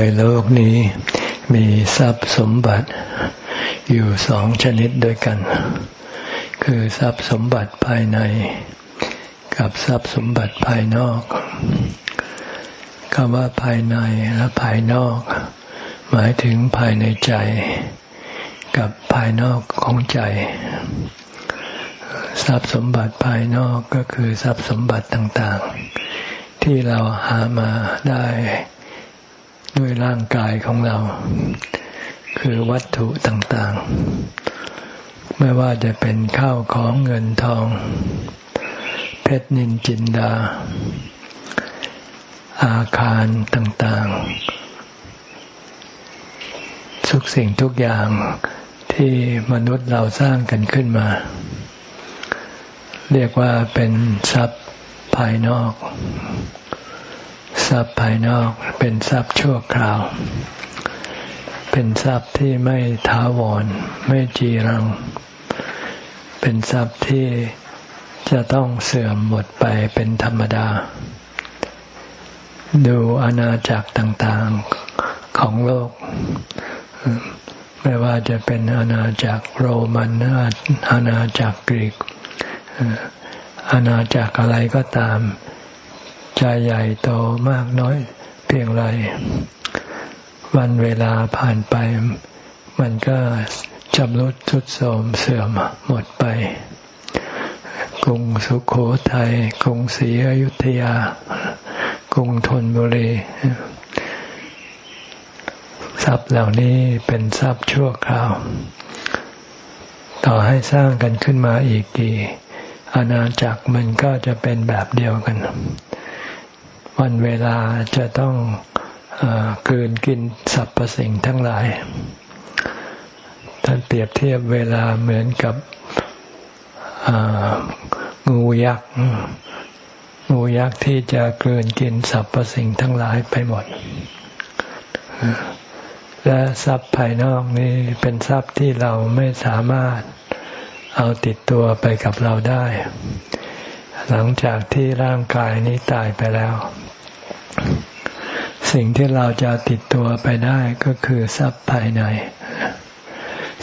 ในโลกนี้มีทรัพย์สมบัติอยู่สองชนิดด้วยกัน คือทรัพย์สมบัติภายใน กับทรัพย์สมบัติภายนอกคำว่าภายในและภายนอก หมายถึงภายในใจ กับภายนอกของใจ ทรัพย์สมบัติภายนอกก็คือทรัพย์สมบัติต่างๆ ที่เราหามาได้ ด้วยร่างกายของเรา คือวัตถุต่างๆ ไม่ว่าจะเป็นข้าวของเงินทอง เพชรนินจินดา อาคารต่างๆ ทุกสิ่งทุกอย่างที่มนุษย์เราสร้างกันขึ้นมา เรียกว่าเป็นทรัพย์ภายนอก ทรัพย์ภายนอกเป็นทรัพย์ชั่วคราว เป็นทรัพย์ที่ไม่ท้าวร ไม่จีรัง เป็นทรัพย์ที่จะต้องเสื่อมหมดไปเป็นธรรมดา ดูอาณาจักรต่างๆของโลก ไม่ว่าจะเป็นอาณาจักรโรมันอาณาจักรกรีกอาณาจักรอะไรก็ตาม จใหญ่โตมากน้อยเพียงไร วันเวลาผ่านไป มันก็จำรุดทุดโทรมเสื่อมหมดไป กรุงสุขโขทัยกรุงศรีอยุธยา กรุงธนบุรีทรัพย์เหล่านี้เป็นทรัพย์ชั่วคราว ต่อให้สร้างกันขึ้นมาอีกกี่อาณาจักรมันก็จะเป็นแบบเดียวกัน วันเวลาจะต้องเกินกินสรรพสิ่งทั้งหลาย ท่านเปรียบเทียบเวลาเหมือนกับงูยักษ์ งูยักษ์ที่จะเกินกินสรรพสิ่งทั้งหลายไปหมด และทรัพย์ภายนอกนี้เป็นทรัพย์ที่เราไม่สามารถเอาติดตัวไปกับเราได้ หลังจากที่ร่างกายนี้ตายไปแล้ว สิ่งที่เราจะติดตัวไปได้ก็คือทรัพย์ภายใน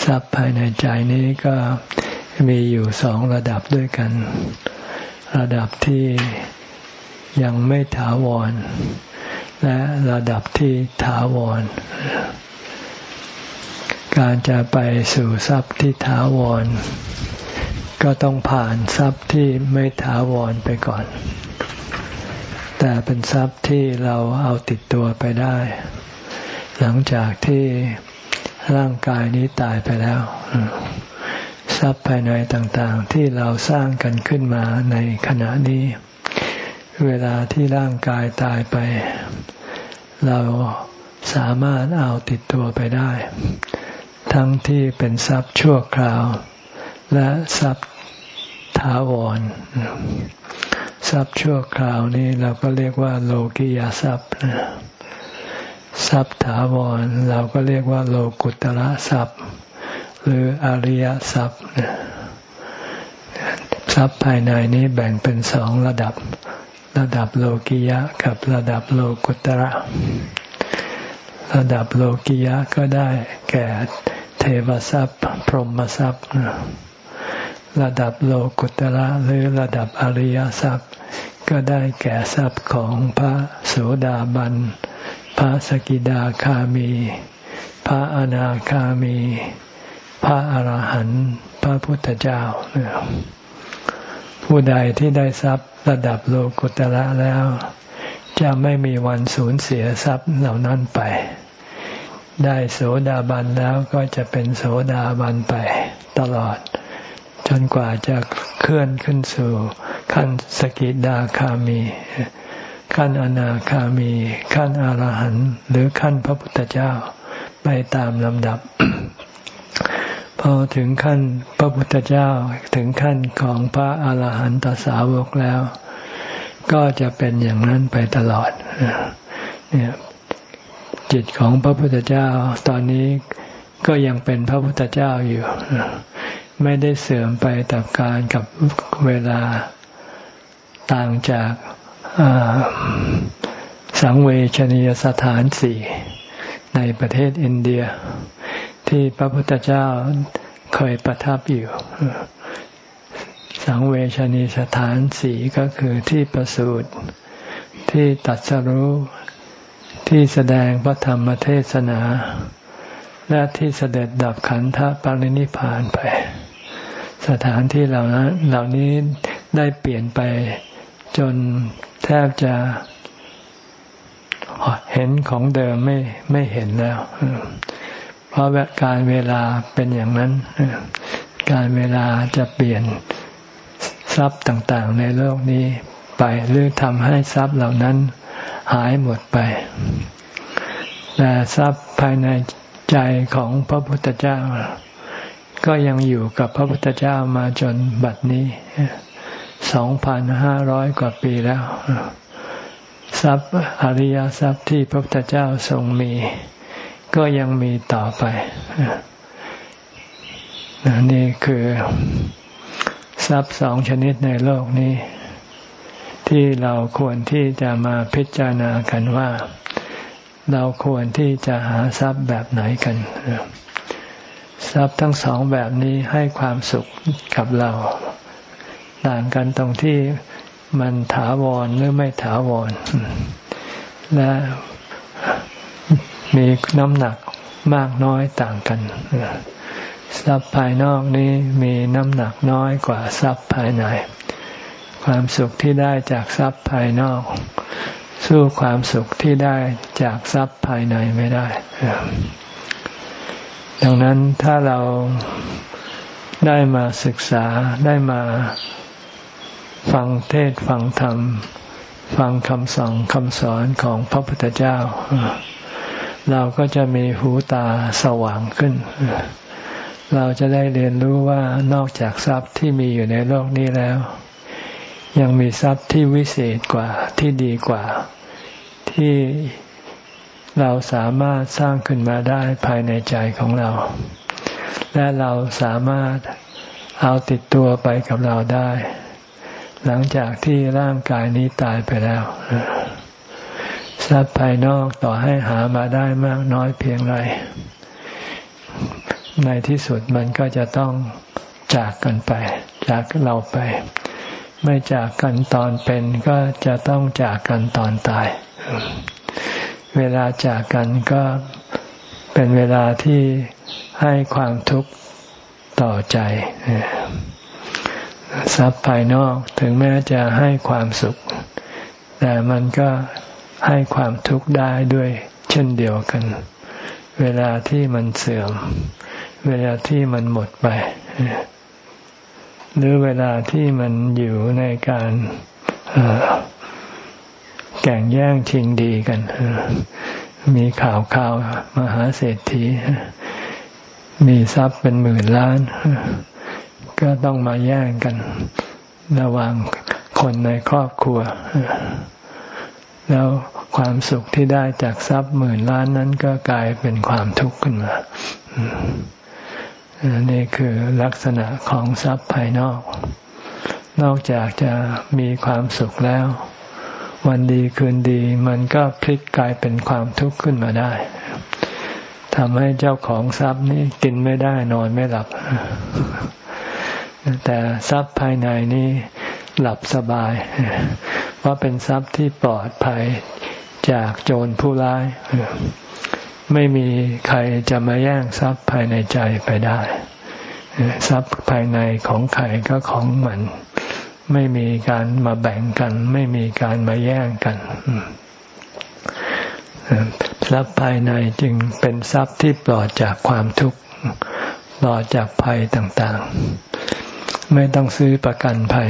ทรัพย์ภายในใจนี้ก็มีอยู่สองระดับด้วยกัน ระดับที่ยังไม่ถาวร และระดับที่ถาวร การจะไปสู่ทรัพย์ที่ถาวร ก็ต้องผ่านทรัพย์ที่ไม่ถาวรไปก่อน แต่เป็นทรัพย์ที่เราเอาติดตัวไปได้ หลังจากที่ร่างกายนี้ตายไปแล้ว ทรัพย์ภายในต่างๆ ที่เราสร้างกันขึ้นมาในขณะนี้ เวลาที่ร่างกายตายไป เราสามารถเอาติดตัวไปได้ ทั้งที่เป็นทรัพย์ชั่วคราว และทรัพย์ถาวร ทรัพย์ชั่วคราวนี้เราก็เรียกว่า โลกิยาทรัพย์ทรัพย์ถาวรเราก็เรียกว่า โลกุตระทรัพย์ หรืออริยทรัพย์ทรัพย์ภายในนี้แบ่งเป็นสองระดับ ระดับโลกิยะกับระดับโลกุตระ ระดับโลกิยะก็ได้แก่เทวทรัพย์ พรหมทรัพย์ ระดับโลกุตระหรือระดับอริยทรัพย์ ก็ได้แก่ทรัพย์ของพระโสดาบัน พระสกิดาคามี พระอนาคามี พระอรหันต์พระพุทธเจ้า ผู้ใดที่ได้ทรัพย์ระดับโลกุตระแล้ว จะไม่มีวันสูญเสียทรัพย์เหล่านั้นไป ได้โสดาบันแล้วก็จะเป็นโสดาบันไปตลอด จนกว่าจะเคลื่อนขึ้นสู่ขั้นสกิดาคามี ขั้นอนาคามี ขั้นอรหันต์หรือขั้นพระพุทธเจ้าไปตามลำดับ พอถึงขั้นพระพุทธเจ้าถึงขั้นของพระอรหันตสาวกแล้ว ก็จะเป็นอย่างนั้นไปตลอดเนี่ยจิตของพระพุทธเจ้าตอนนี้ก็ยังเป็นพระพุทธเจ้าอยู่ ไม่ได้เสื่อมไปต่บการกับเวลาต่างจากสังเวชนียสถานสี่ในประเทศอินเดีย ที่พระพุทธเจ้าเคยประทับอยู่ สังเวชนีสถานสีก็คือที่ประสูติที่ตัดสรู้ที่แสดงพระธรรมเทศนา และที่เสด็จดับขันธปรินิพานไป สถานที่เหล่านั้นเหล่านี้ได้เปลี่ยนไปจนแทบจะเห็นของเดิมไม่ไม่เห็นแล้ว เพราะการเวลาเป็นอย่างนั้น การเวลาจะเปลี่ยนทรัพย์ต่างๆ ในโลกนี้ไปหรือทำให้ทรัพย์เหล่านั้นหายหมดไป แต่ทรัพย์ภายในใจของพระพุทธเจ้า ก็ยังอยู่กับพระพุทธเจ้ามาจนบัดนี้สองพันห้าร้อยกว่าปีแล้ว ทรัพย์อริยทรัพย์ที่พระพุทธเจ้าทรงมี ก็ยังมีต่อไปนี่คือ ทรัพย์สองชนิดในโลกนี้ ที่เราควรที่จะมาพิจารณากันว่า เราควรที่จะหาทรัพย์แบบไหนกัน ทรัพย์ทั้งสองแบบนี้ให้ความสุขกับเรา ต่างกันตรงที่มันถาวรหรือไม่ถาวร และมีน้ำหนักมากน้อยต่างกันทรัพย์ภายนอกนี้มีน้ำหนักน้อยกว่าทรัพย์ภายใน ความสุขที่ได้จากทรัพย์ภายนอก สู้ความสุขที่ได้จากทรัพย์ภายในไม่ได้ ดังนั้นถ้าเราได้มาศึกษาได้มาฟังเทศฟังธรรม ฟังคำสั่งคำสอนของพระพุทธเจ้า เราก็จะมีหูตาสว่างขึ้น เราจะได้เรียนรู้ว่านอกจากทรัพย์ที่มีอยู่ในโลกนี้แล้ว ยังมีทรัพย์ที่วิเศษกว่าที่ดีกว่าที่ เราสามารถสร้างขึ้นมาได้ภายในใจของเรา และเราสามารถเอาติดตัวไปกับเราได้ หลังจากที่ร่างกายนี้ตายไปแล้วทรัพย์ภายนอกต่อให้หามาได้มากน้อยเพียงไรในที่สุดมันก็จะต้องจากกันไป จากเราไป ไม่จากกันตอนเป็นก็จะต้องจากกันตอนตาย เวลาจากกันก็เป็นเวลาที่ให้ความทุกข์ต่อใจ ทรัพย์ภายนอกถึงแม้จะให้ความสุข แต่มันก็ให้ความทุกข์ได้ด้วยเช่นเดียวกัน เวลาที่มันเสื่อม เวลาที่มันหมดไป หรือเวลาที่มันอยู่ในการ แข่งแย่งชิงดีกัน มีข่าวข่าวมหาเศรษฐี มีทรัพย์เป็นหมื่นล้าน ก็ต้องมาแย่งกัน ระหว่างคนในครอบครัว แล้วความสุขที่ได้จากทรัพย์หมื่นล้านนั้นก็กลายเป็นความทุกข์ขึ้นมานี่คือลักษณะของทรัพย์ภายนอก นอกจากจะมีความสุขแล้ว วันดีคืนดี มันก็พลิกกลายเป็นความทุกข์ขึ้นมาได้ทำให้เจ้าของทรัพย์นี้กินไม่ได้นอนไม่หลับ แต่ทรัพย์ภายในนี้หลับสบาย เพราะเป็นทรัพย์ที่ปลอดภัยจากโจรผู้ร้าย ไม่มีใครจะมาแย่งทรัพย์ภายในใจไปได้ ทรัพย์ภายในของใครก็ของมัน ไม่มีการมาแบ่งกัน ไม่มีการมาแย่งกันทรัพย์ภายในจึงเป็นทรัพย์ที่ปลอดจากความทุกข์ปลอดจากภัยต่างๆ ไม่ต้องซื้อประกันภัย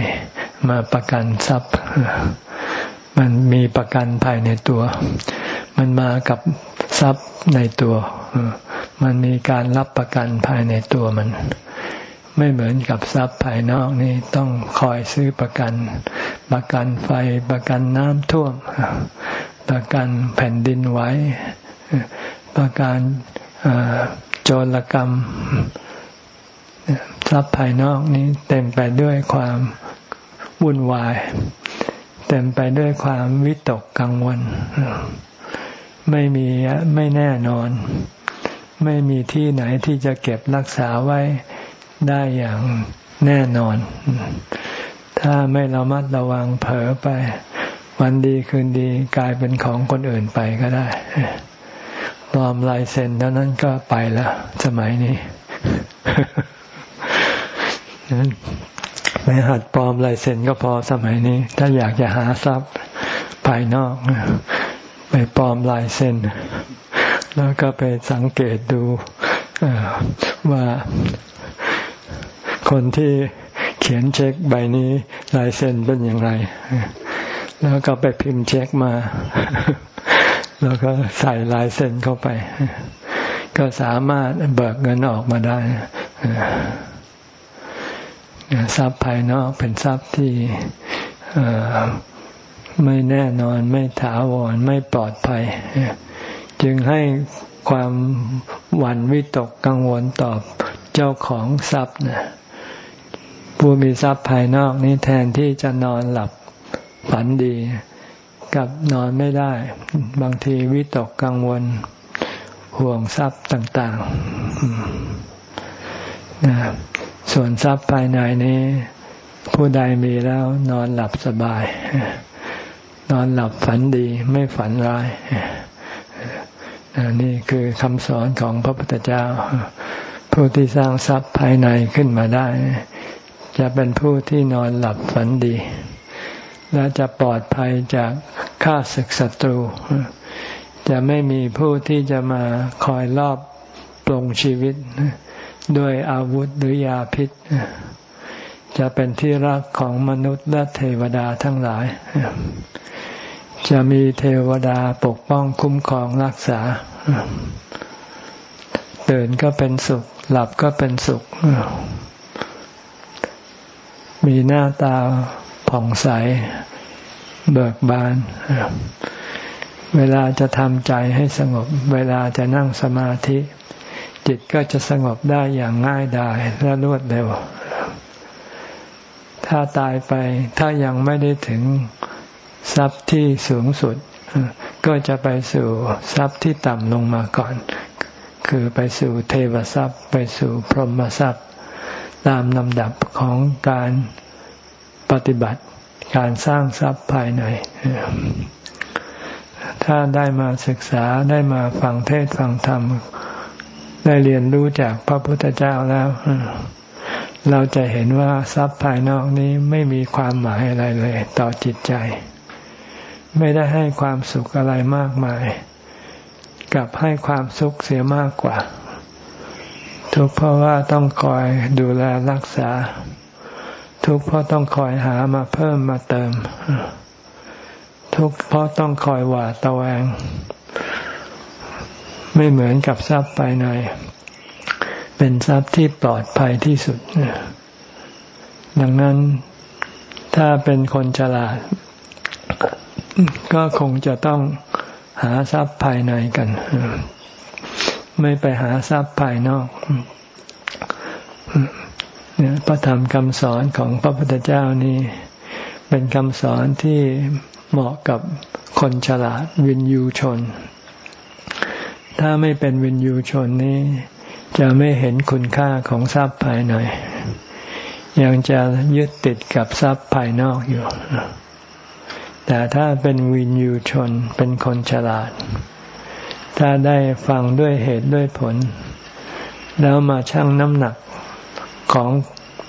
มาประกันทรัพย์ มันมีประกันภายในตัว มันมากับทรัพย์ในตัว มันมีการรับประกันภายในตัวมัน ไม่เหมือนกับทรัพย์ภายนอกนี่ต้องคอยซื้อประกัน ประกันไฟประกันน้ำท่วม ประกันแผ่นดินไหวประกันโจรกรรมทรัพย์ภายนอกนี้เต็มไปด้วยความวุ่นวาย เต็มไปด้วยความวิตกกังวล ไม่มีไม่แน่นอน ไม่มีที่ไหนที่จะเก็บรักษาไว้ ได้อย่างแน่นอน ถ้าไม่ระมัดระวังเผลอไป วันดีคืนดีกลายเป็นของคนอื่นไปก็ได้ปลอมลายเซ็นเท่านั้นก็ไปแล้วสมัยนี้ไปหัดปลอมลายเซ็นก็พอสมัยนี้ ถ้าอยากจะหาทรัพย์ภายนอกไปปลอมลายเซ็นแล้วก็ไปสังเกตดูว่า คนที่เขียนเช็คใบนี้ลายเซ็นเป็นอย่างไร แล้วก็ไปพิมพ์เช็คมา แล้วก็ใส่ลายเซ็นเข้าไป ก็สามารถเบิกเงินออกมาได้ทรัพย์ภายนอกเป็นทรัพย์ที่ไม่แน่นอนไม่ถาวรไม่ปลอดภัย จึงให้ความหวั่นวิตกกังวลต่อเจ้าของทรัพย์นะ ผู้มีทรัพย์ภายนอกนี้แทนที่จะนอนหลับฝันดี กับนอนไม่ได้ บางทีวิตกกังวล ห่วงทรัพย์ต่างๆนะส่วนทรัพย์ภายในนี้ ผู้ใดมีแล้วนอนหลับสบาย นอนหลับฝันดีไม่ฝันร้ายนี่คือคำสอนของพระพุทธเจ้า ผู้ที่สร้างทรัพย์ภายในขึ้นมาได้ จะเป็นผู้ที่นอนหลับฝันดี และจะปลอดภัยจากข้าศึกศัตรู จะไม่มีผู้ที่จะมาคอยลอบปลงชีวิต ด้วยอาวุธหรือยาพิษ จะเป็นที่รักของมนุษย์และเทวดาทั้งหลาย จะมีเทวดาปกป้องคุ้มครองรักษาตื่นก็เป็นสุข หลับก็เป็นสุข มีหน้าตาผ่องใส เบิกบาน เวลาจะทำใจให้สงบ เวลาจะนั่งสมาธิ จิตก็จะสงบได้อย่างง่ายดายและรวดเร็ว ถ้าตายไปถ้ายังไม่ได้ถึงทรัพย์ที่สูงสุด ก็จะไปสู่ทรัพย์ที่ต่ำลงมาก่อน คือไปสู่เทวทรัพย์ ไปสู่พรหมทรัพย์ ตามลำดับของการปฏิบัติการสร้างทรัพย์ภายใน ถ้าได้มาศึกษาได้มาฟังเทศฟังธรรม ได้เรียนรู้จากพระพุทธเจ้าแล้ว เราจะเห็นว่าทรัพย์ภายนอกนี้ไม่มีความหมายอะไรเลย ต่อจิตใจ ไม่ได้ให้ความสุขอะไรมากมาย กลับให้ความสุขเสียมากกว่า ทุกเพราะว่าต้องคอยดูแลรักษา ทุกเพราะต้องคอยหามาเพิ่มมาเติม ทุกเพราะต้องคอยหวาดตะแวง ไม่เหมือนกับทรัพย์ภายใน เป็นทรัพย์ที่ปลอดภัยที่สุด ดังนั้นถ้าเป็นคนฉลาด ก็คงจะต้องหาทรัพย์ภายในกัน ไม่ไปหาทรัพย์ภายนอกเนี่ยพระธรรมคำสอนของพระพุทธเจ้านี้เป็นคำสอนที่เหมาะกับคนฉลาดวินยูชน ถ้าไม่เป็นวินยูชนนี้จะไม่เห็นคุณค่าของทรัพย์ภายในยังจะยึดติดกับทรัพย์ภายนอกอยู่ แต่ถ้าเป็นวินยูชนเป็นคนฉลาด ถ้าได้ฟังด้วยเหตุด้วยผล แล้วมาชั่งน้ำหนักของ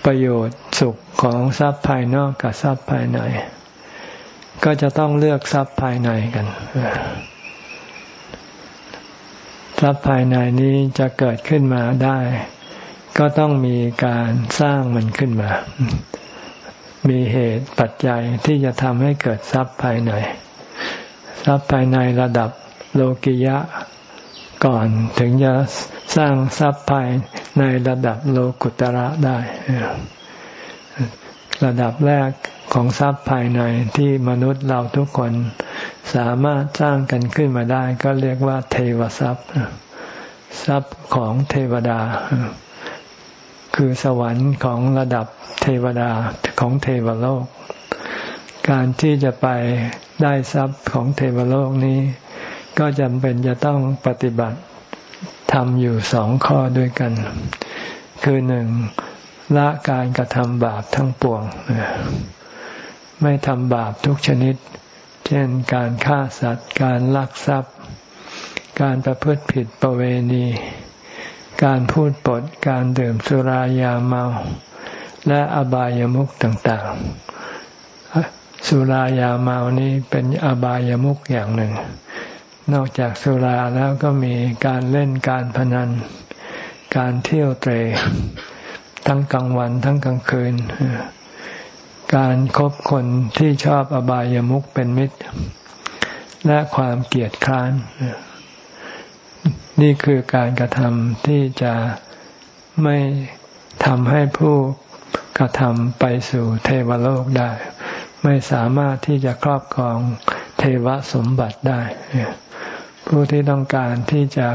ประโยชน์สุขของทรัพย์ภายนอกกับทรัพย์ภายใน ก็จะต้องเลือกทรัพย์ภายในกันทรัพย์ภายในนี้จะเกิดขึ้นมาได้ ก็ต้องมีการสร้างมันขึ้นมา มีเหตุปัจจัยที่จะทำให้เกิดทรัพย์ภายใน ทรัพย์ภายในระดับ โลกิยะก่อนถึงจะสร้างทรัพย์ภายในระดับโลกุตระได้ ระดับแรกของทรัพย์ภายในที่มนุษย์เราทุกคนสามารถสร้างกันขึ้นมาได้ ก็เรียกว่าเทวทรัพย์ ทรัพย์ของเทวดา คือสวรรค์ของระดับเทวดาของเทวโลก การที่จะไปได้ทรัพย์ของเทวโลกนี้ ก็จำเป็นจะต้องปฏิบัติทำอยู่สองข้อด้วยกัน คือหนึ่งละการกระทำบาปทั้งปวง ไม่ทำบาปทุกชนิด เช่นการฆ่าสัตว์ การลักทรัพย์ การประพฤติผิดประเวณี การพูดปด การดื่มสุรายาเมา และอบายามุขต่างๆ สุรายาเมานี้เป็นอบายามุขอย่างหนึ่ง นอกจากสุราแล้วก็มีการเล่นการพนัน การเที่ยวเตรทั้งกลางวันทั้งกลางคืน การครบคนที่ชอบอบายามุขเป็นมิตร และความเกลียดคร้าน นี่คือการกระทำที่จะไม่ทำให้ผู้กระทำไปสู่เทวโลกได้ ไม่สามารถที่จะครอบครองเทวสมบัติได้ ผู้ที่ต้องการที่จะ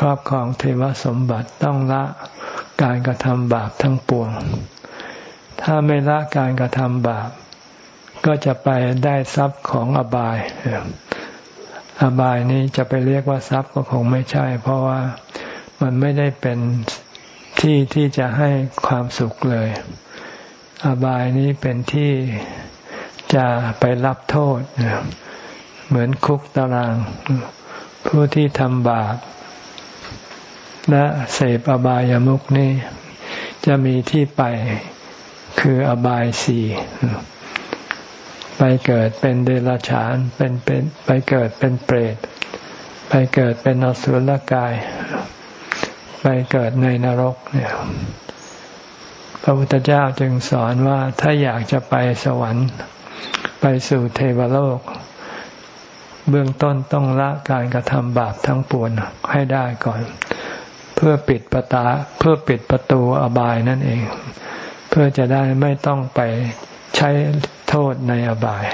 ครอบครองเทวสมบัติต้องละการกระทำบาปทั้งปวง ถ้าไม่ละการกระทำบาป ก็จะไปได้ทรัพย์ของอบาย อบายนี้จะไปเรียกว่าทรัพย์ก็คงไม่ใช่ เพราะว่ามันไม่ได้เป็นที่ที่จะให้ความสุขเลย อบายนี้เป็นที่จะไปรับโทษ เหมือนคุกตาราง ผู้ที่ทำบาปและเสพอบายามุขนี่จะมีที่ไปคืออบายสี่ไปเกิดเป็นเดรัจฉานเป็นเป็นไปเกิดเป็นเปรต ไปเกิดเป็นอสุรกาย ไปเกิดในนรกเนี่ยพระพุทธเจ้าจึงสอนว่าถ้าอยากจะไปสวรรค์ ไปสู่เทวโลก เบื้องต้นต้องละการกระทำบาปทั้งปวงให้ได้ก่อน เพื่อปิดประตาเพื่อปิดประตูอบายนั่นเอง เพื่อจะได้ไม่ต้องไปใช้โทษในอบาย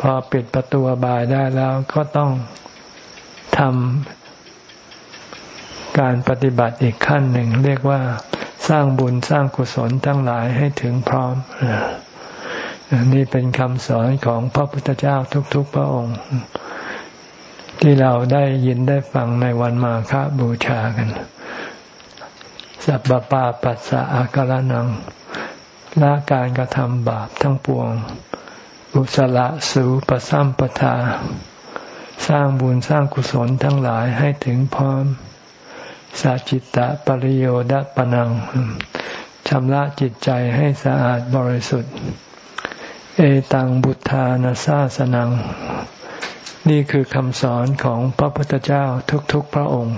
พอปิดประตูอบายได้แล้วก็ต้องทำการปฏิบัติอีกขั้นหนึ่ง เรียกว่าสร้างบุญสร้างกุศลทั้งหลายให้ถึงพร้อม นี่เป็นคำสอนของพระพุทธเจ้าทุกๆพระองค์ ที่เราได้ยินได้ฟังในวันมาฆบูชากัน สัพปาปัสสะอาการนังละการกระทำบาปทั้งปวงบุสละสูปสัมปทา สร้างบุญสร้างกุศลทั้งหลายให้ถึงพร้อมสัจิตตะปริโยดะปนังชำระจิตใจให้สะอาดบริสุทธิ์ เอตังบุทานาซาสนัง นี่คือคำสอนของพระพุทธเจ้าทุกๆพระองค์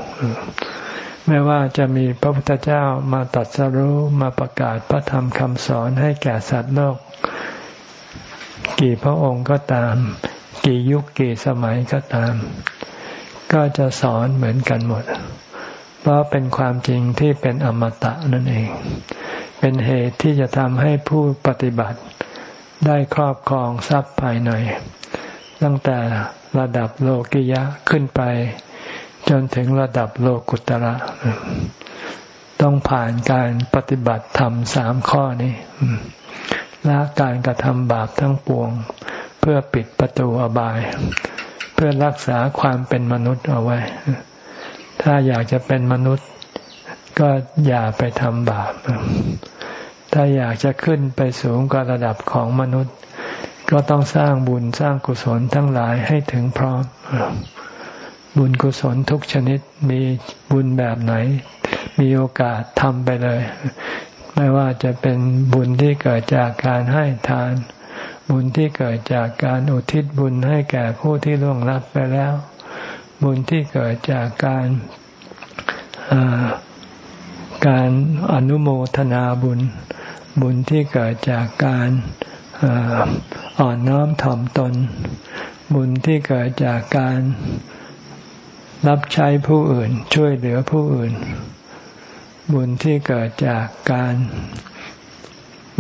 ไม่ว่าจะมีพระพุทธเจ้ามาตัดสรู้มาประกาศพระธรรมคำสอนให้แก่สัตว์โลก กี่พระองค์ก็ตาม กี่ยุคกี่สมัยก็ตาม ก็จะสอนเหมือนกันหมด เพราะเป็นความจริงที่เป็นอมตะนั่นเอง เป็นเหตุที่จะทำให้ผู้ปฏิบัติ ได้ครอบครองทรัพย์ภายในตั้งแต่ระดับโลกิยะขึ้นไป จนถึงระดับโลกุตระ ต้องผ่านการปฏิบัติธรรมสามข้อนี้ละการกระทำบาปทั้งปวง เพื่อปิดประตูอบาย เพื่อรักษาความเป็นมนุษย์เอาไว้ ถ้าอยากจะเป็นมนุษย์ ก็อย่าไปทำบาป ถ้าอยากจะขึ้นไปสูงกว่าระดับของมนุษย์ ก็ต้องสร้างบุญสร้างกุศลทั้งหลายให้ถึงพร้อม บุญกุศลทุกชนิดมีบุญแบบไหน มีโอกาสทำไปเลย ไม่ว่าจะเป็นบุญที่เกิดจากการให้ทาน บุญที่เกิดจากการอุทิศบุญให้แก่ผู้ที่ล่วงลับไปแล้ว บุญที่เกิดจากการการอนุโมทนาบุญ บุญที่เกิดจากการอ่อนน้อมถ่อมตน บุญที่เกิดจากการรับใช้ผู้อื่น ช่วยเหลือผู้อื่น บุญที่เกิดจากการ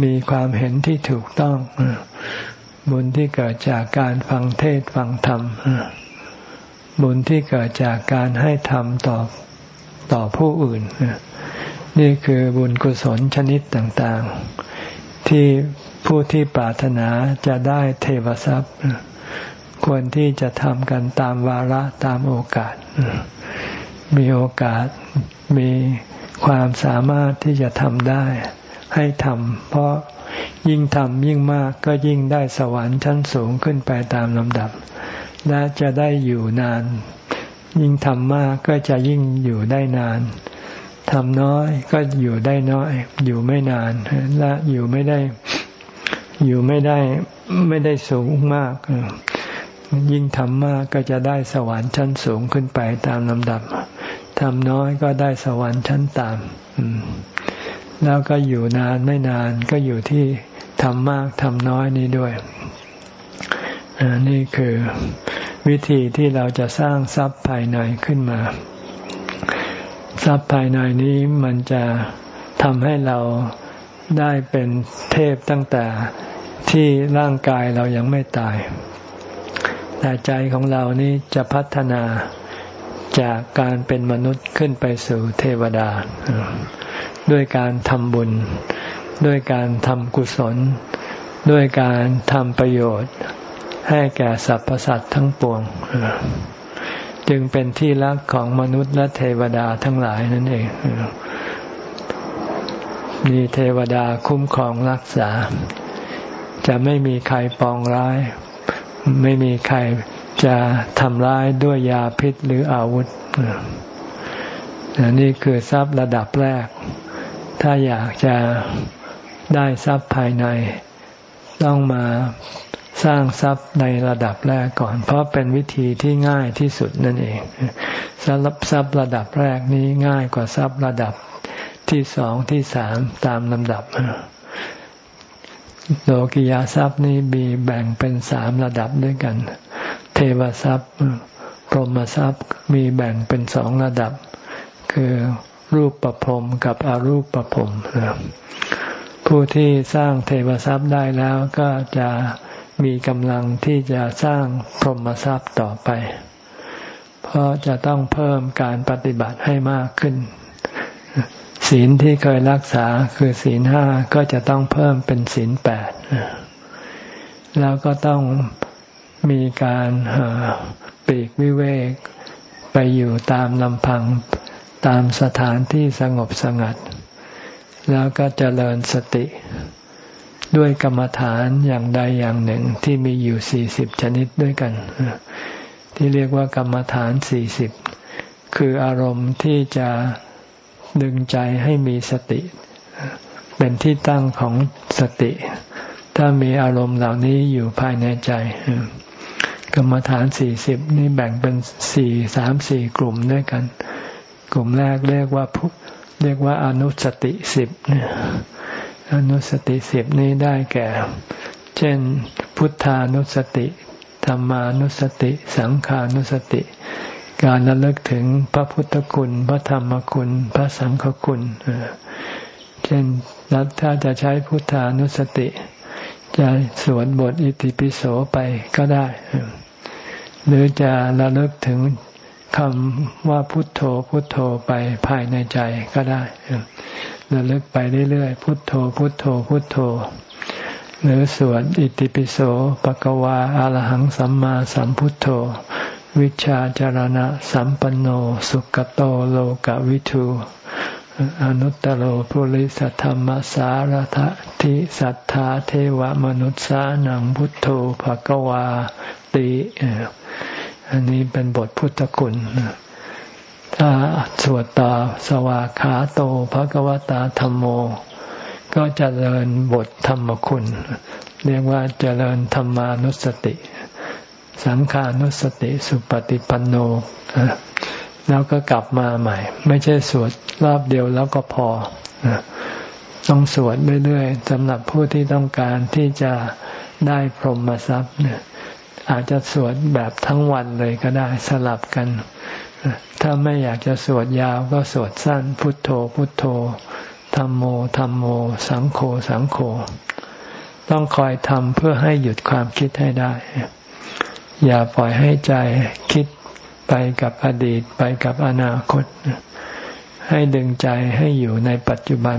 มีความเห็นที่ถูกต้อง บุญที่เกิดจากการฟังเทศฟังธรรม บุญที่เกิดจากการให้ธรรมต่อต่อผู้อื่น นี่คือบุญกุศลชนิดต่างๆ ที่ผู้ที่ปรารถนาจะได้เทวทรัพย์ ควรที่จะทำกันตามวาระตามโอกาส มีโอกาสมีความสามารถที่จะทำได้ ให้ทำเพราะยิ่งทำยิ่งมากก็ยิ่งได้สวรรค์ชั้นสูงขึ้นไปตามลำดับ และจะได้อยู่นาน ยิ่งทำมากก็จะยิ่งอยู่ได้นาน ทำน้อยก็อยู่ได้น้อย อยู่ไม่นานและอยู่ไม่ได้ อยู่ไม่ได้ไม่ได้สูงมาก ยิ่งทำมากก็จะได้สวรรค์ชั้นสูงขึ้นไปตามลำดับทำน้อยก็ได้สวรรค์ชั้นต่ำแล้วก็อยู่นานไม่นานก็อยู่ที่ทำมากทำน้อยนี้ด้วยนี่คือวิธีที่เราจะสร้างทรัพย์ภายในขึ้นมา ทรัพย์ภายในนี้มันจะทำให้เราได้เป็นเทพตั้งแต่ที่ร่างกายเรายังไม่ตาย แต่ใจของเรานี้จะพัฒนาจากการเป็นมนุษย์ขึ้นไปสู่เทวดา ด้วยการทำบุญ ด้วยการทำกุศล ด้วยการทำประโยชน์ ให้แก่สรรพสัตว์ทั้งปวง จึงเป็นที่รักของมนุษย์และเทวดาทั้งหลายนั่นเองมีเทวดาคุ้มครองรักษา จะไม่มีใครปองร้าย ไม่มีใครจะทำร้ายด้วยยาพิษหรืออาวุธนี่คือทรัพย์ระดับแรก ถ้าอยากจะได้ทรัพย์ภายใน ต้องมา สร้างทรัพย์ในระดับแรกก่อน เพราะเป็นวิธีที่ง่ายที่สุดนั่นเองทรัพย์ทรัพย์ระดับแรกนี้ง่ายกว่าทรัพย์ระดับที่สองที่สามตามลำดับโลกิยาทรัพย์นี้มีแบ่งเป็นสามระดับด้วยกัน เทวทรัพย์พรหมทรัพย์มีแบ่งเป็นสองระดับ คือรูปประพรมกับอรูปประพรมผู้ที่สร้างเทวทรัพย์ได้แล้วก็จะ มีกำลังที่จะสร้างพรหมทรัพย์ต่อไป เพราะจะต้องเพิ่มการปฏิบัติให้มากขึ้น ศีลที่เคยรักษาคือศีลห้าก็จะต้องเพิ่มเป็นศีลแปดแล้วก็ต้องมีการปีกวิเวกไปอยู่ตามลำพังตามสถานที่สงบสงัด แล้วก็เจริญสติ ด้วยกรรมฐานอย่างใดอย่างหนึ่งที่มีอยู่สี่สิบชนิดด้วยกัน ที่เรียกว่ากรรมฐานสี่สิบคืออารมณ์ที่จะดึงใจให้มีสติ เป็นที่ตั้งของสติ ถ้ามีอารมณ์เหล่านี้อยู่ภายในใจ กรรมฐานสี่สิบนี่แบ่งเป็นสี่สามสี่กลุ่มด้วยกัน กลุ่มแรกเรียกว่าพุเรียกว่าอนุสติสิบเนี่ย อนุสติสิบนี้ได้แก่ เช่น พุทธานุสติธรรมานุสติ สังขานุสติ การระลึกถึงพระพุทธคุณ พระธรรมคุณ พระสังฆคุณ เช่นถ้าจะใช้พุทธานุสติ จะสวดบทอิติปิโสไปก็ได้ หรือจะระลึกถึง คำว่าพุทโธพุทโธไปภายในใจก็ได้ระลึกไปเรื่อยๆพุทโธพุทโธพุทโธ หรือสวดอิติปิโสปะกวาอารหังสัมมาสัมพุทโธ วิชาจารณะสัมปันโนสุกโตโลกวิทูอนุตตโรภุริสธรรมสารถทิสัทธาเทวมนุษสานังพุทโธภกวาติ อันนี้เป็นบทพุทธคุณถ้าสวดต่อสวาขาโตภกวตาธรรมโม ก็จเจริญบทธรรมคุณ เรียกว่าเจริญธรรมานุสติ สังขานุสติสุปฏิปันโนแล้วก็กลับมาใหม่ ไม่ใช่สวดรอบเดียวแล้วก็พอ ต้องสวดเรื่อยๆสำหรับผู้ที่ต้องการที่จะได้พรหมทรัพย์เนี่ย อาจจะสวดแบบทั้งวันเลยก็ได้สลับกัน ถ้าไม่อยากจะสวดยาวก็สวดสั้น พุทโธ พุทโธธรรมโมธรรมโม สังโฆสังโฆต้องคอยทำเพื่อให้หยุดความคิดให้ได้ อย่าปล่อยให้ใจคิดไปกับอดีตไปกับอนาคต ให้ดึงใจให้อยู่ในปัจจุบัน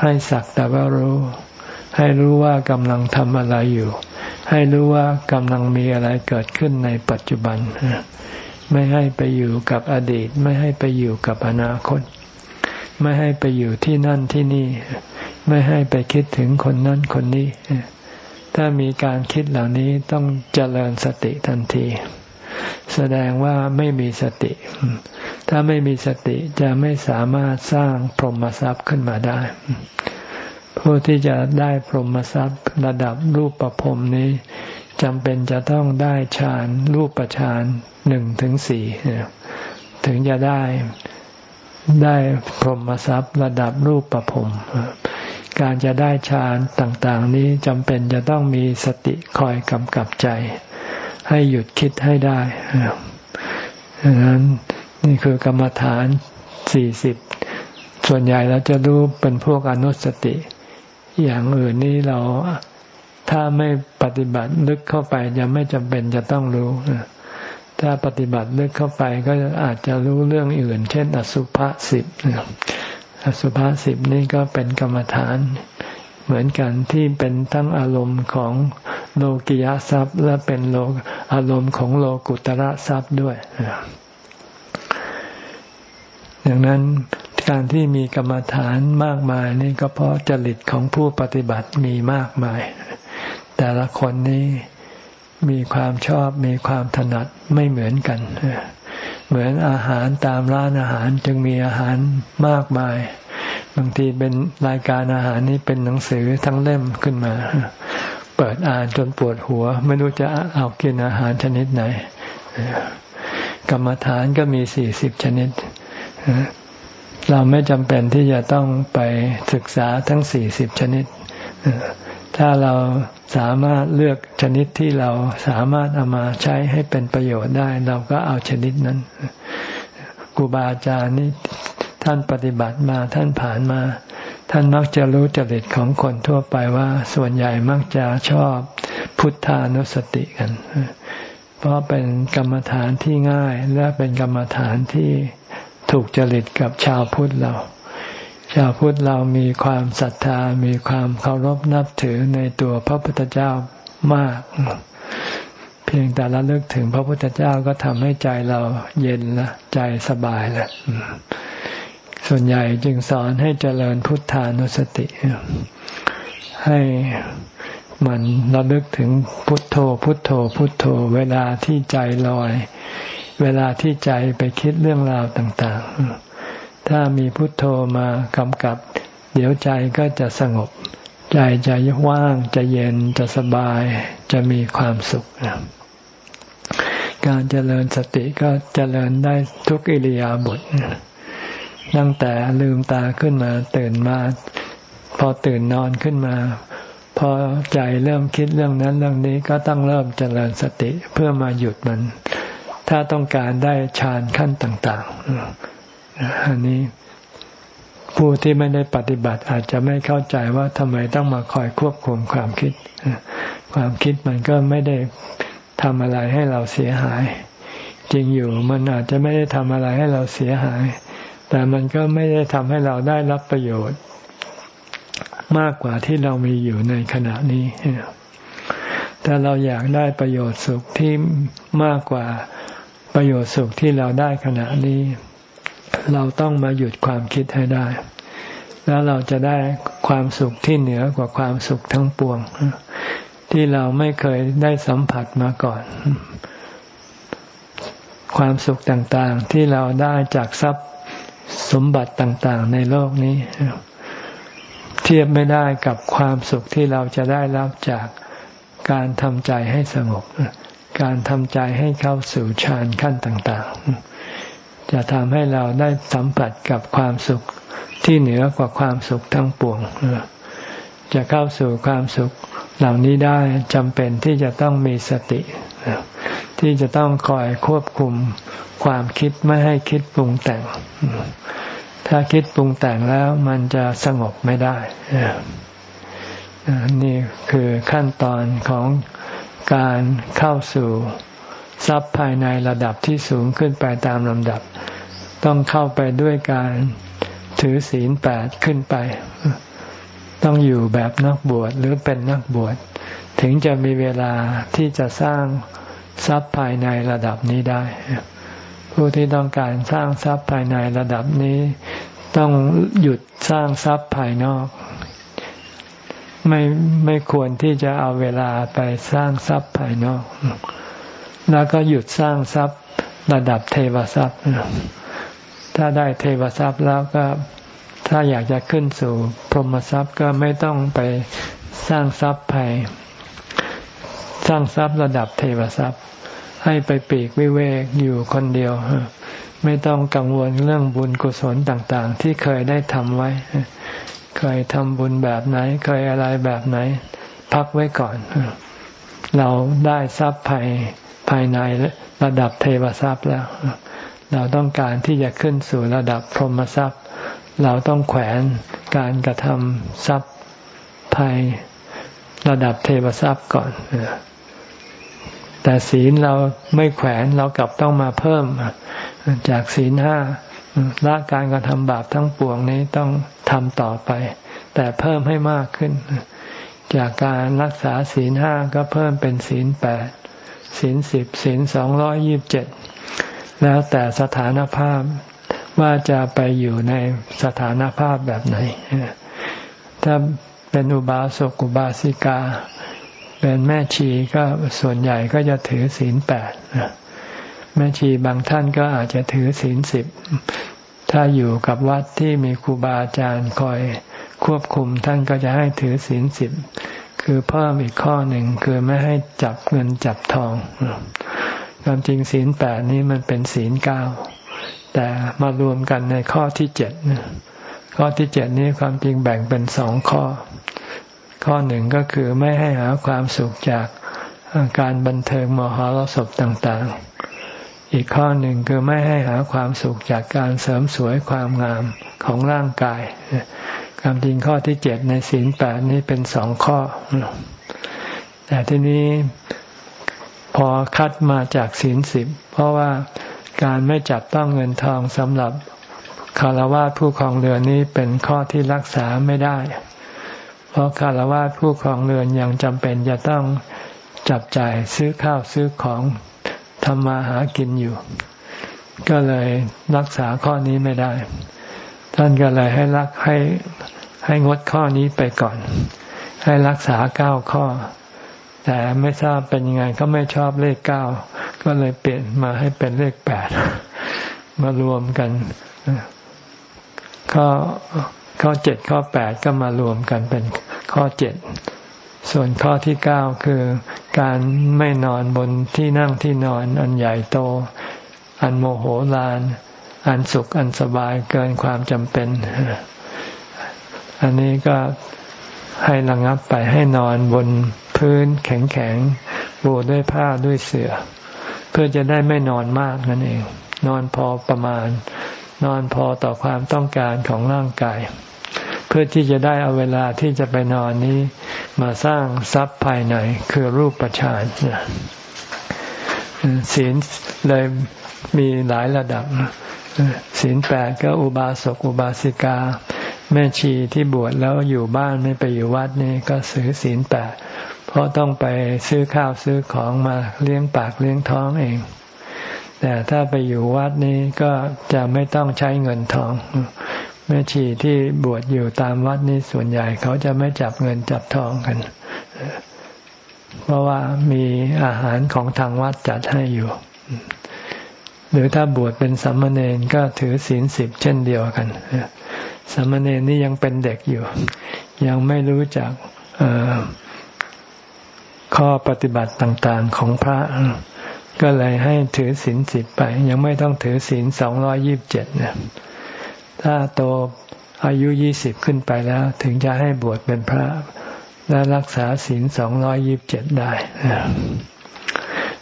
ให้สักแต่ว่ารู้ ให้รู้ว่ากำลังทำอะไรอยู่ ให้รู้ว่ากำลังมีอะไรเกิดขึ้นในปัจจุบัน ไม่ให้ไปอยู่กับอดีต ไม่ให้ไปอยู่กับอนาคต ไม่ให้ไปอยู่ที่นั่นที่นี่ ไม่ให้ไปคิดถึงคนนั้นคนนี้ ถ้ามีการคิดเหล่านี้ต้องเจริญสติทันที แสดงว่าไม่มีสติ ถ้าไม่มีสติจะไม่สามารถสร้างพรหมทรัพย์ขึ้นมาได้ ผู้ที่จะได้พรหมทรัพย์ระดับรูปประพรมนี้จำเป็นจะต้องได้ฌานรูปฌานหนึ่งถึงสี่ถึงจะได้ได้พรหมทรัพย์ระดับรูปประพรมการจะได้ฌานต่างๆ นี้จำเป็นจะต้องมีสติคอยกำกับใจ ให้หยุดคิดให้ได้ดังนั้นนี่คือกรรมฐานสี่สิบส่วนใหญ่เราจะรู้เป็นพวกอนุสติ อย่างอื่นนี้เราถ้าไม่ปฏิบัติลึกเข้าไปจะไม่จำเป็นจะต้องรู้ ถ้าปฏิบัติลึกเข้าไปก็อาจจะรู้เรื่องอื่น เช่น อสุภะสิบอสุภะสิบนี่ก็เป็นกรรมฐาน เหมือนกันที่เป็นทั้งอารมณ์ของโลกิยทรัพย์ และเป็นโลอารมณ์ของโลกุตระทรัพย์ด้วยดังนั้น การที่มีกรรมฐานมากมายนี่ก็เพราะจริตของผู้ปฏิบัติมีมากมาย แต่ละคนนี้มีความชอบมีความถนัดไม่เหมือนกัน เหมือนอาหารตามร้านอาหารจึงมีอาหารมากมาย บางทีเป็นรายการอาหารนี้เป็นหนังสือทั้งเล่มขึ้นมา เปิดอ่านจนปวดหัว ไม่รู้จะเอากินอาหารชนิดไหน กรรมฐานก็มีสี่สิบชนิด เราไม่จำเป็นที่จะต้องไปศึกษาทั้งสี่สิบชนิด ถ้าเราสามารถเลือกชนิดที่เราสามารถเอามาใช้ให้เป็นประโยชน์ได้ เราก็เอาชนิดนั้นครูบาอาจารย์นี่ท่านปฏิบัติมาท่านผ่านมา ท่านมักจะรู้จริตของคนทั่วไปว่าส่วนใหญ่มักจะชอบพุทธานุสติกัน เพราะเป็นกรรมฐานที่ง่ายและเป็นกรรมฐานที่ ถูกจริตกับชาวพุทธเรา ชาวพุทธเรามีความศรัทธา มีความเคารพนับถือในตัวพระพุทธเจ้ามาก เพียงแต่ละลึกถึงพระพุทธเจ้าก็ทำให้ใจเราเย็นละใจสบายละส่วนใหญ่จึงสอนให้เจริญพุทธานุสติ ให้มันระลึกถึงพุทโธพุทโธพุทโธเวลาที่ใจลอย เวลาที่ใจไปคิดเรื่องราวต่าง ๆ ถ้ามีพุทโธมากำกับ เดี๋ยวใจก็จะสงบ ใจจะว่างจะเย็นจะสบายจะมีความสุขการเจริญสติก็เจริญได้ทุกอิริยาบถตั้งแต่ลืมตาขึ้นมาตื่นมา พอตื่นนอนขึ้นมา พอใจเริ่มคิดเรื่องนั้นเรื่องนี้ก็ต้องเริ่มเจริญสติเพื่อมาหยุดมัน ถ้าต้องการได้ฌานขั้นต่างๆ อันนี้ผู้ที่ไม่ได้ปฏิบัติอาจจะไม่เข้าใจว่าทำไมต้องมาคอยควบคุมความคิด ความคิดมันก็ไม่ได้ทำอะไรให้เราเสียหาย จริงอยู่มันอาจจะไม่ได้ทำอะไรให้เราเสียหาย แต่มันก็ไม่ได้ทำให้เราได้รับประโยชน์ มากกว่าที่เรามีอยู่ในขณะนี้ถ้าเราอยากได้ประโยชน์สุขที่มากกว่า ประโยชน์สุขที่เราได้ขณะนี้ เราต้องมาหยุดความคิดให้ได้ แล้วเราจะได้ความสุขที่เหนือกว่าความสุขทั้งปวง ที่เราไม่เคยได้สัมผัสมาก่อน ความสุขต่างๆที่เราได้จากทรัพย์สมบัติต่างๆ ในโลกนี้ เทียบไม่ได้กับความสุขที่เราจะได้รับจากการทำใจให้สงบ การทำใจให้เข้าสู่ฌานขั้นต่างๆ จะทำให้เราได้สัมผัสกับความสุขที่เหนือกว่าความสุขทั้งปวง จะเข้าสู่ความสุขเหล่านี้ได้จำเป็นที่จะต้องมีสติ ที่จะต้องคอยควบคุมความคิดไม่ให้คิดปรุงแต่ง ถ้าคิดปรุงแต่งแล้วมันจะสงบไม่ได้นี่คือขั้นตอนของ การเข้าสู่ทรัพย์ภายในระดับที่สูงขึ้นไปตามลำดับ ต้องเข้าไปด้วยการถือศีลแปดขึ้นไป ต้องอยู่แบบนักบวชหรือเป็นนักบวช ถึงจะมีเวลาที่จะสร้างทรัพย์ภายในระดับนี้ได้ ผู้ที่ต้องการสร้างทรัพย์ภายในระดับนี้ ต้องหยุดสร้างทรัพย์ภายนอก ไม่ไม่ควรที่จะเอาเวลาไปสร้างทรัพย์ภายนอก แล้วก็หยุดสร้างทรัพย์ระดับเทวทรัพย์ ถ้าได้เทวทรัพย์แล้วก็ถ้าอยากจะขึ้นสู่พรหมทรัพย์ก็ไม่ต้องไปสร้างทรัพย์ภายสร้างทรัพย์ระดับเทวทรัพย์ ให้ไปปีกวิเวกอยู่คนเดียวไม่ต้องกังวลเรื่องบุญกุศลต่างๆ ที่เคยได้ทำไว้ เคยทำบุญแบบไหน เคยอะไรแบบไหน พักไว้ก่อน เราได้ทรัพย์ภายภายในระดับเทวทรัพย์แล้ว เราต้องการที่จะขึ้นสู่ระดับพรหมทรัพย์ เราต้องแขวนการกระทำทรัพย์ภายระดับเทวทรัพย์ก่อน แต่ศีลเราไม่แขวนเรากลับต้องมาเพิ่ม จากศีลห้า ละการกระทำบาปทั้งปวงนี้ต้องทำต่อไป แต่เพิ่มให้มากขึ้น จากการรักษาศีลห้าก็เพิ่มเป็นศีลแปดศีลสิบศีลสองร้อยยิบเจ็ดแล้วแต่สถานภาพว่าจะไปอยู่ในสถานภาพแบบไหน ถ้าเป็นอุบาสกอุบาสิกา เป็นแม่ชีก็ส่วนใหญ่ก็จะถือศีลแปด แม่ชีบางท่านก็อาจจะถือศีลสิบ ถ้าอยู่กับวัดที่มีครูบาอาจารย์คอยควบคุมท่านก็จะให้ถือศีลสิบ คือเพิ่มอีกข้อหนึ่งคือไม่ให้จับเงินจับทองความจริงศีลแปดนี้มันเป็นศีลเก้าแต่มารวมกันในข้อที่เจ็ดข้อที่เจ็ดนี้ความจริงแบ่งเป็นสองข้อ ข้อหนึ่งก็คือไม่ให้หาความสุขจากการบันเทิงมหรสพต่างๆ อีกข้อหนึ่งคือไม่ให้หาความสุขจากการเสริมสวยความงามของร่างกายความจริงข้อที่เจ็ดในศีลแปดนี้เป็นสองข้อ แต่ทีนี้พอคัดมาจากศีลสิบเพราะว่าการไม่จับต้องเงินทองสำหรับคารวะผู้ครองเรือนนี้เป็นข้อที่รักษาไม่ได้ เพราะคารวะผู้ครองเรือนยังจำเป็นจะต้องจับจ่ายซื้อข้าวซื้อของ ทำมาหากินอยู่ ก็เลยรักษาข้อนี้ไม่ได้ ท่านก็เลยให้รักให้ให้งดข้อนี้ไปก่อน ให้รักษาเก้าข้อ แต่ไม่ทราบเป็นยังไงก็ไม่ชอบเลขเก้าก็เลยเปลี่ยนมาให้เป็นเลขแปดมารวมกันก็ข้อเจ็ดข้อแปดก็มารวมกันเป็นข้อเจ็ด ส่วนข้อที่เก้าคือการไม่นอนบนที่นั่งที่นอนอันใหญ่โต อันโมโหลาน อันสุขอันสบายเกินความจำเป็น อันนี้ก็ให้ระงับไปให้นอนบนพื้นแข็งๆปูด้วยผ้าด้วยเสือ่อ เพื่อจะได้ไม่นอนมากนั่นเอง นอนพอประมาณ นอนพอต่อความต้องการของร่างกาย เพื่อที่จะได้เอาเวลาที่จะไปนอนนี้ มาสร้างทรัพย์ภายในคือรูปฌานศีลเลยมีหลายระดับศีลแปดก็อุบาสกอุบาสิกา แม่ชีที่บวชแล้วอยู่บ้านไม่ไปอยู่วัดนี่ก็ซื้อศีลแปดเพราะต้องไปซื้อข้าวซื้อของมาเลี้ยงปากเลี้ยงท้องเอง แต่ถ้าไปอยู่วัดนี้ก็จะไม่ต้องใช้เงินทอง แม่ชีที่บวชอยู่ตามวัดนี้ส่วนใหญ่ เขาจะไม่จับเงินจับทองกัน เพราะว่ามีอาหารของทางวัดจัดให้อยู่ หรือถ้าบวชเป็นสัมมาเนนก็ถือศีลสิบเช่นเดียวกันสัมมาเนนนี่ยังเป็นเด็กอยู่ ยังไม่รู้จักข้อปฏิบัติต่างๆของพระ ก็เลยให้ถือศีลสิบไป ยังไม่ต้องถือศีลสองร้อยิบเจ็ดเนี่ย ถ้าโตอายุยี่สิบขึ้นไปแล้ว ถึงจะให้บวชเป็นพระ และรักษาศีลสองร้อยยิบเจ็ดได้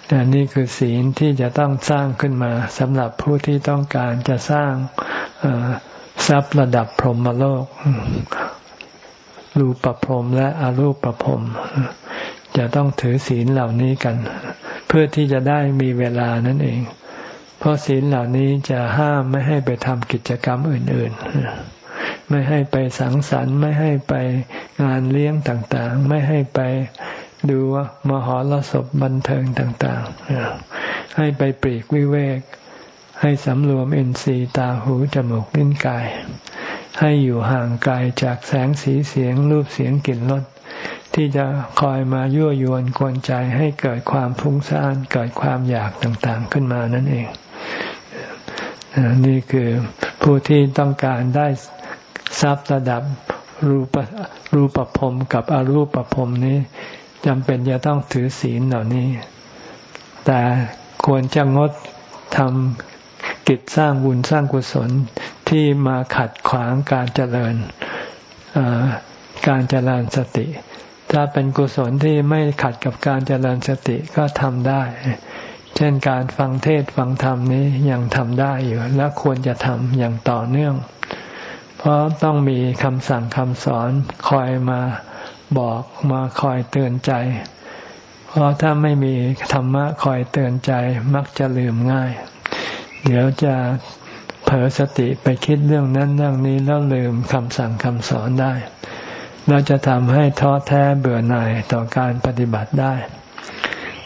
แต่นี่คือศีลที่จะต้องสร้างขึ้นมาสำหรับผู้ที่ต้องการจะสร้างทรัพย์ระดับพรหมโลก รูปประพรมและอรูปประพรมจะต้องถือศีลเหล่านี้กัน เพื่อที่จะได้มีเวลานั่นเอง เพราะศีลเหล่านี้จะห้ามไม่ให้ไปทำกิจกรรมอื่น ๆ ไม่ให้ไปสังสรรค์ไม่ให้ไปงานเลี้ยงต่างๆ ไม่ให้ไปดูมหรสพบันเทิงต่างๆ ให้ไปปรีกวิเวก ให้สำรวมอินทรีย์ตาหูจมูกลิ้นกาย ให้อยู่ห่างไกลจากแสงสีเสียงรูปเสียงกลิ่นรสที่จะคอยมายั่วยวนกวนใจให้เกิดความฟุ้งซ่านเกิดความอยากต่างๆขึ้นมานั่นเอง นี่คือผู้ที่ต้องการได้ทรัพย์ระดับรูปรูปภพกับอรูปภพนี้จำเป็นจะต้องถือศีลเหล่านี้ แต่ควรจะงดทำกิจสร้างบุญสร้างกุศลที่มาขัดขวางการเจริญการเจริญสติ ถ้าเป็นกุศลที่ไม่ขัดกับการเจริญสติก็ทำได้ เช่นการฟังเทศฟังธรรมนี้ยังทำได้อยู่ และควรจะทำอย่างต่อเนื่อง เพราะต้องมีคำสั่งคำสอนคอยมาบอกมาคอยเตือนใจ เพราะถ้าไม่มีธรรมะคอยเตือนใจมักจะลืมง่าย เดี๋ยวจะเผลอสติไปคิดเรื่องนั้นเรื่องนี้แล้วลืมคำสั่งคำสอนได้เราจะทำให้ท้อแท้เบื่อหน่ายต่อการปฏิบัติได้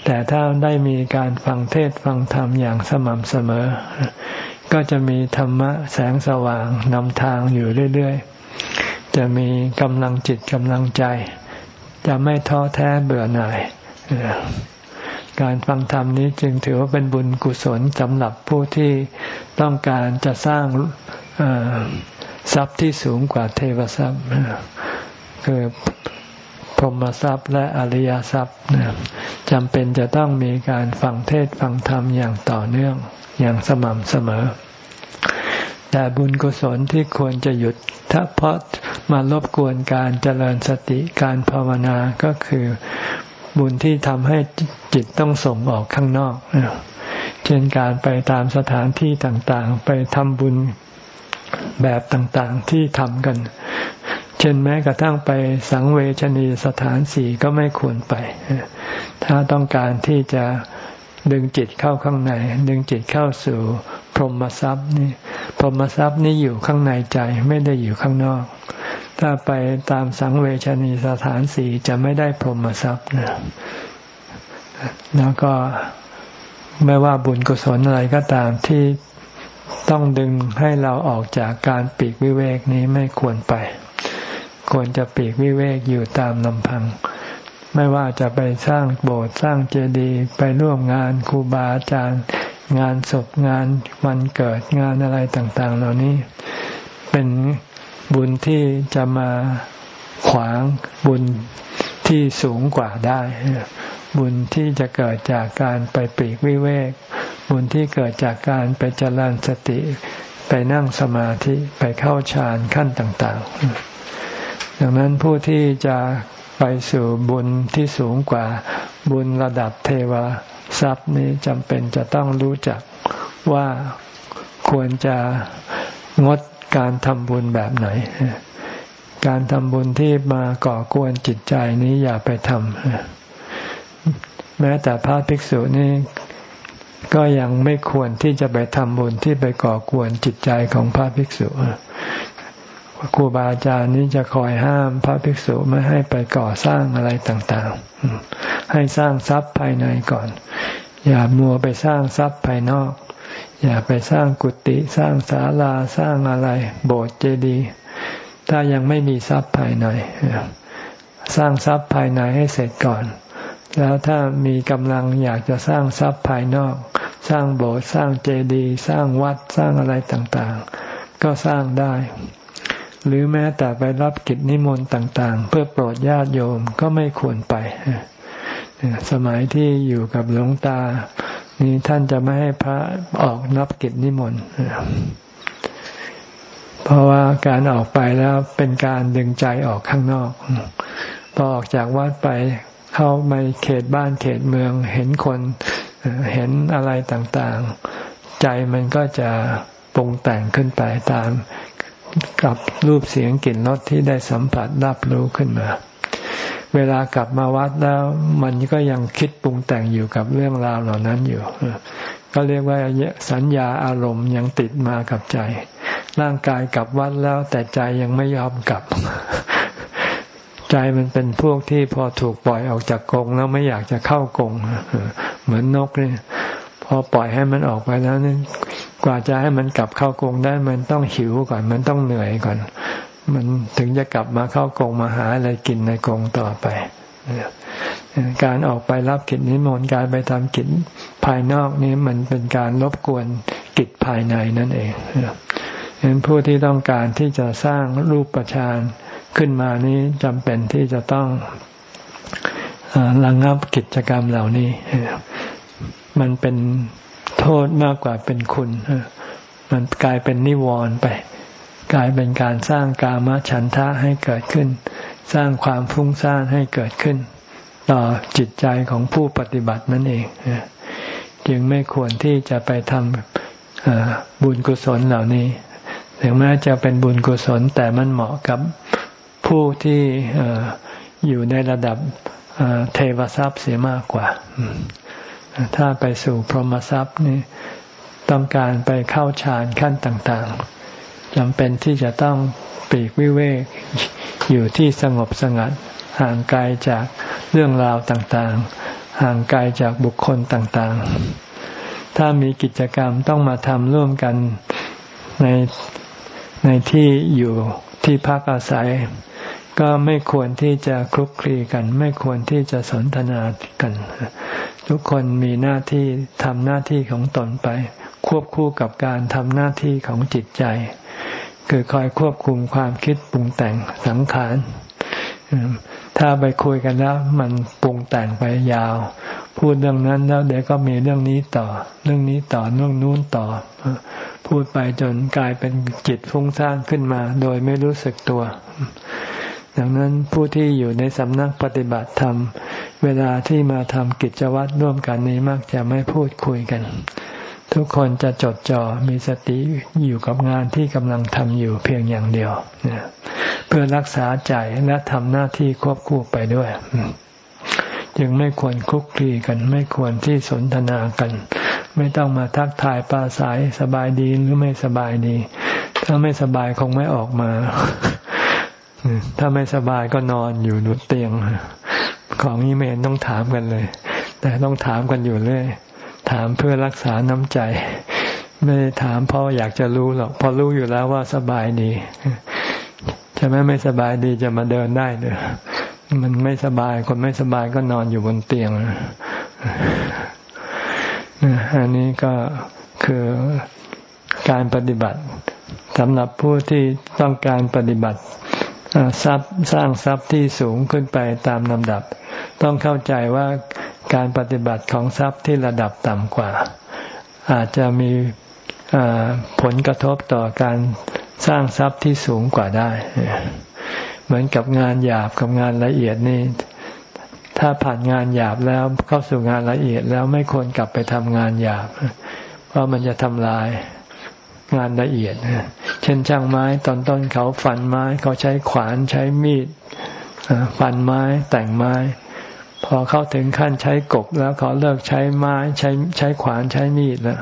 แต่ถ้าได้มีการฟังเทศฟังธรรมอย่างสม่ำเสมอ ก็จะมีธรรมะแสงสว่างนำทางอยู่เรื่อยๆ จะมีกำลังจิตกำลังใจ จะไม่ท้อแท้เบื่อหน่าย การฟังธรรมนี้จึงถือว่าเป็นบุญกุศลสำหรับผู้ที่ต้องการจะสร้างทรัพย์ที่สูงกว่าเทวทรัพย์คือพรหมทรัพย์และอริยทรัพย์ จำเป็นจะต้องมีการฟังเทศฟังธรรมอย่างต่อเนื่องอย่างสม่ำเสมอ แต่บุญกุศลที่ควรจะหยุด ถ้าเพราะมารบกวนการเจริญสติการภาวนาก็คือบุญที่ทำให้จิตต้องส่งออกข้างนอก เช่นการไปตามสถานที่ต่างๆ ไปทำบุญแบบต่างๆที่ทำกัน ช่นแม้กระทั่งไปสังเวชนีสถานสี่ก็ไม่ควรไป ถ้าต้องการที่จะดึงจิตเข้าข้างใน ดึงจิตเข้าสู่พรหมทรัพย์นี่พรหมทรัพย์นี่อยู่ข้างในใจไม่ได้อยู่ข้างนอก ถ้าไปตามสังเวชนีสถานสี่จะไม่ได้พรหมทรัพย์นะแล้วก็ไม่ว่าบุญกุศลอะไรก็ตามที่ต้องดึงให้เราออกจากการปีกวิเวกนี้ไม่ควรไป ควรจะปีกวิเวกอยู่ตามลำพัง ไม่ว่าจะไปสร้างโบสถ์สร้างเจดีย์ไปร่วมงานครูบาอาจารย์ งานศพงานวันเกิดงานอะไรต่าง ๆ เหล่านี้ เป็นบุญที่จะมาขวางบุญที่สูงกว่าได้ บุญที่จะเกิดจากการไปปีกวิเวก บุญที่เกิดจากการไปเจริญสติ ไปนั่งสมาธิไปเข้าฌานขั้นต่าง ๆ ดังนั้นผู้ที่จะไปสู่บุญที่สูงกว่าบุญระดับเทวทรัพย์นี้จำเป็นจะต้องรู้จักว่าควรจะงดการทำบุญแบบไหน การทำบุญที่มาก่อกวนจิตใจนี้อย่าไปทำแม้แต่พระภิกษุนี่ก็ยังไม่ควรที่จะไปทำบุญที่ไปก่อกวนจิตใจของพระภิกษุ ครูบาอาจารย์นี้จะคอยห้ามพระภิกษุไม่ให้ไปก่อสร้างอะไรต่างๆ ให้สร้างทรัพย์ภายในก่อน อย่ามัวไปสร้างทรัพย์ภายนอก อย่าไปสร้างกุฏิสร้างศาลาสร้างอะไร โบสถ์เจดีย์ถ้ายังไม่มีทรัพย์ภายในสร้างทรัพย์ภายในให้เสร็จก่อน แล้วถ้ามีกำลังอยากจะสร้างทรัพย์ภายนอก สร้างโบสถ์สร้างเจดีย์สร้างวัดสร้างอะไรต่างๆ ก็สร้างได้ หรือแม้แต่ไปรับกิจนิมนต์ต่าง ๆ เพื่อโปรดญาติโยมก็ไม่ควรไป สมัยที่อยู่กับหลวงตา นี่ท่านจะไม่ให้พระออกนับกิจนิมนต์เพราะว่าการออกไปแล้วเป็นการดึงใจออกข้างนอกพอออกจากวัดไปเข้าไปเขตบ้านเขตเมือง เห็นคนเห็นอะไรต่างๆ ใจมันก็จะปรุงแต่งขึ้นไปตาม กับรูปเสียงกลิ่นรสที่ได้สัมผัสรับรู้ขึ้นมา เวลากลับมาวัดแล้ว มันก็ยังคิดปรุงแต่งอยู่กับเรื่องราวเหล่านั้นอยู่ ก็เรียกว่าสัญญาอารมณ์ยังติดมากับใจ ร่างกายกลับวัดแล้วแต่ใจยังไม่ยอมกลับ ใจมันเป็นพวกที่พอถูกปล่อยออกจากกรงแล้วไม่อยากจะเข้ากรงเหมือนนกเนี่ยพอปล่อยให้มันออกไปแล้วนี่ กว่าจะให้มันกลับเข้ากรงได้มันต้องหิวก่อน มันต้องเหนื่อยก่อน มันถึงจะกลับมาเข้ากรงมาหาอะไรกินในกรงต่อไปการออกไปรับกิจนิมนต์การไปทำกิจภายนอกนี้มันเป็นการรบกวนกิจภายในนั่นเองเห็นผู้ที่ต้องการที่จะสร้างรูปประชานขึ้นมานี้จำเป็นที่จะต้องระงับกิจกรรมเหล่านี้ มันเป็น โทษมากกว่าเป็นคุณมันกลายเป็นนิวรณ์ไป กลายเป็นการสร้างกามฉันทะให้เกิดขึ้น สร้างความฟุ้งซ่านให้เกิดขึ้น ต่อจิตใจของผู้ปฏิบัตินั่นเองจึงไม่ควรที่จะไปทำบุญกุศลเหล่านี้ถึงแม้จะเป็นบุญกุศลแต่มันเหมาะกับผู้ที่อยู่ในระดับเทวทรัพย์เสียมากกว่า ถ้าไปสู่พรหมทรัพย์นี่ต้องการไปเข้าฌานขั้นต่างๆจำเป็นที่จะต้องปีกวิเวกอยู่ที่สงบสงัด ห่างไกลจากเรื่องราวต่างๆ ห่างไกลจากบุคคลต่างๆ ถ้ามีกิจกรรมต้องมาทำร่วมกันในในที่อยู่ที่พักอาศัย ก็ไม่ควรที่จะคลุกคลีกัน ไม่ควรที่จะสนทนากัน ทุกคนมีหน้าที่ทำหน้าที่ของตนไป ควบคู่กับการทำหน้าที่ของจิตใจ คือคอยควบคุมความคิดปรุงแต่งสังขารถ้าไปคุยกันแล้ว มันปรุงแต่งไปยาว พูดเรื่องนั้นแล้วเดี๋ยวก็มีเรื่องนี้ต่อ เรื่องนี้ต่อเรื่องนู้นต่อ พูดไปจนกลายเป็นจิตฟุ้งซ่านขึ้นมา โดยไม่รู้สึกตัว ดังนั้นผู้ที่อยู่ในสำนักปฏิบัติธรรม เวลาที่มาทำกิจวัตรร่วมกันนี้มักจะไม่พูดคุยกัน ทุกคนจะจดจ่อมีสติอยู่กับงานที่กำลังทำอยู่เพียงอย่างเดียวเพื่อรักษาใจและทำหน้าที่ควบคู่ไปด้วยจึงไม่ควรคุกคีกันไม่ควรที่สนทนากัน ไม่ต้องมาทักทายปราศัยสบายดีหรือไม่สบายดี ถ้าไม่สบายคงไม่ออกมา ถ้าไม่สบายก็นอนอยู่นุดเตียง ของนี้ไม่เห็นต้องถามกันเลย แต่ต้องถามกันอยู่เรื่อยถามเพื่อรักษาน้ำใจ ไม่ถามเพราะอยากจะรู้หรอกพอรู้อยู่แล้วว่าสบายดีจะไม่ไม่สบายดีจะมาเดินได้เลยมันไม่สบายคนไม่สบายก็นอนอยู่บนเตียงอันนี้ก็คือการปฏิบัติสำหรับผู้ที่ต้องการปฏิบัติ ทรัพย์สร้างทรัพย์ที่สูงขึ้นไปตามลำดับ ต้องเข้าใจว่าการปฏิบัติของทรัพย์ที่ระดับต่ำกว่า อาจจะมีผลกระทบต่อการสร้างทรัพย์ที่สูงกว่าได้ เหมือนกับงานหยาบกับงานละเอียดนี่ ถ้าผ่านงานหยาบแล้วเข้าสู่งานละเอียดแล้วไม่ควรกลับไปทำงานหยาบ เพราะมันจะทำลาย งานละเอียด เช่นช่างไม้ตอนต้นเขาฟันไม้เขาใช้ขวานใช้มีดฟันไม้แต่งไม้ พอเข้าถึงขั้นใช้กบแล้วเขาเลิกใช้ไม้ใช้ใช้ขวานใช้มีดแล้ว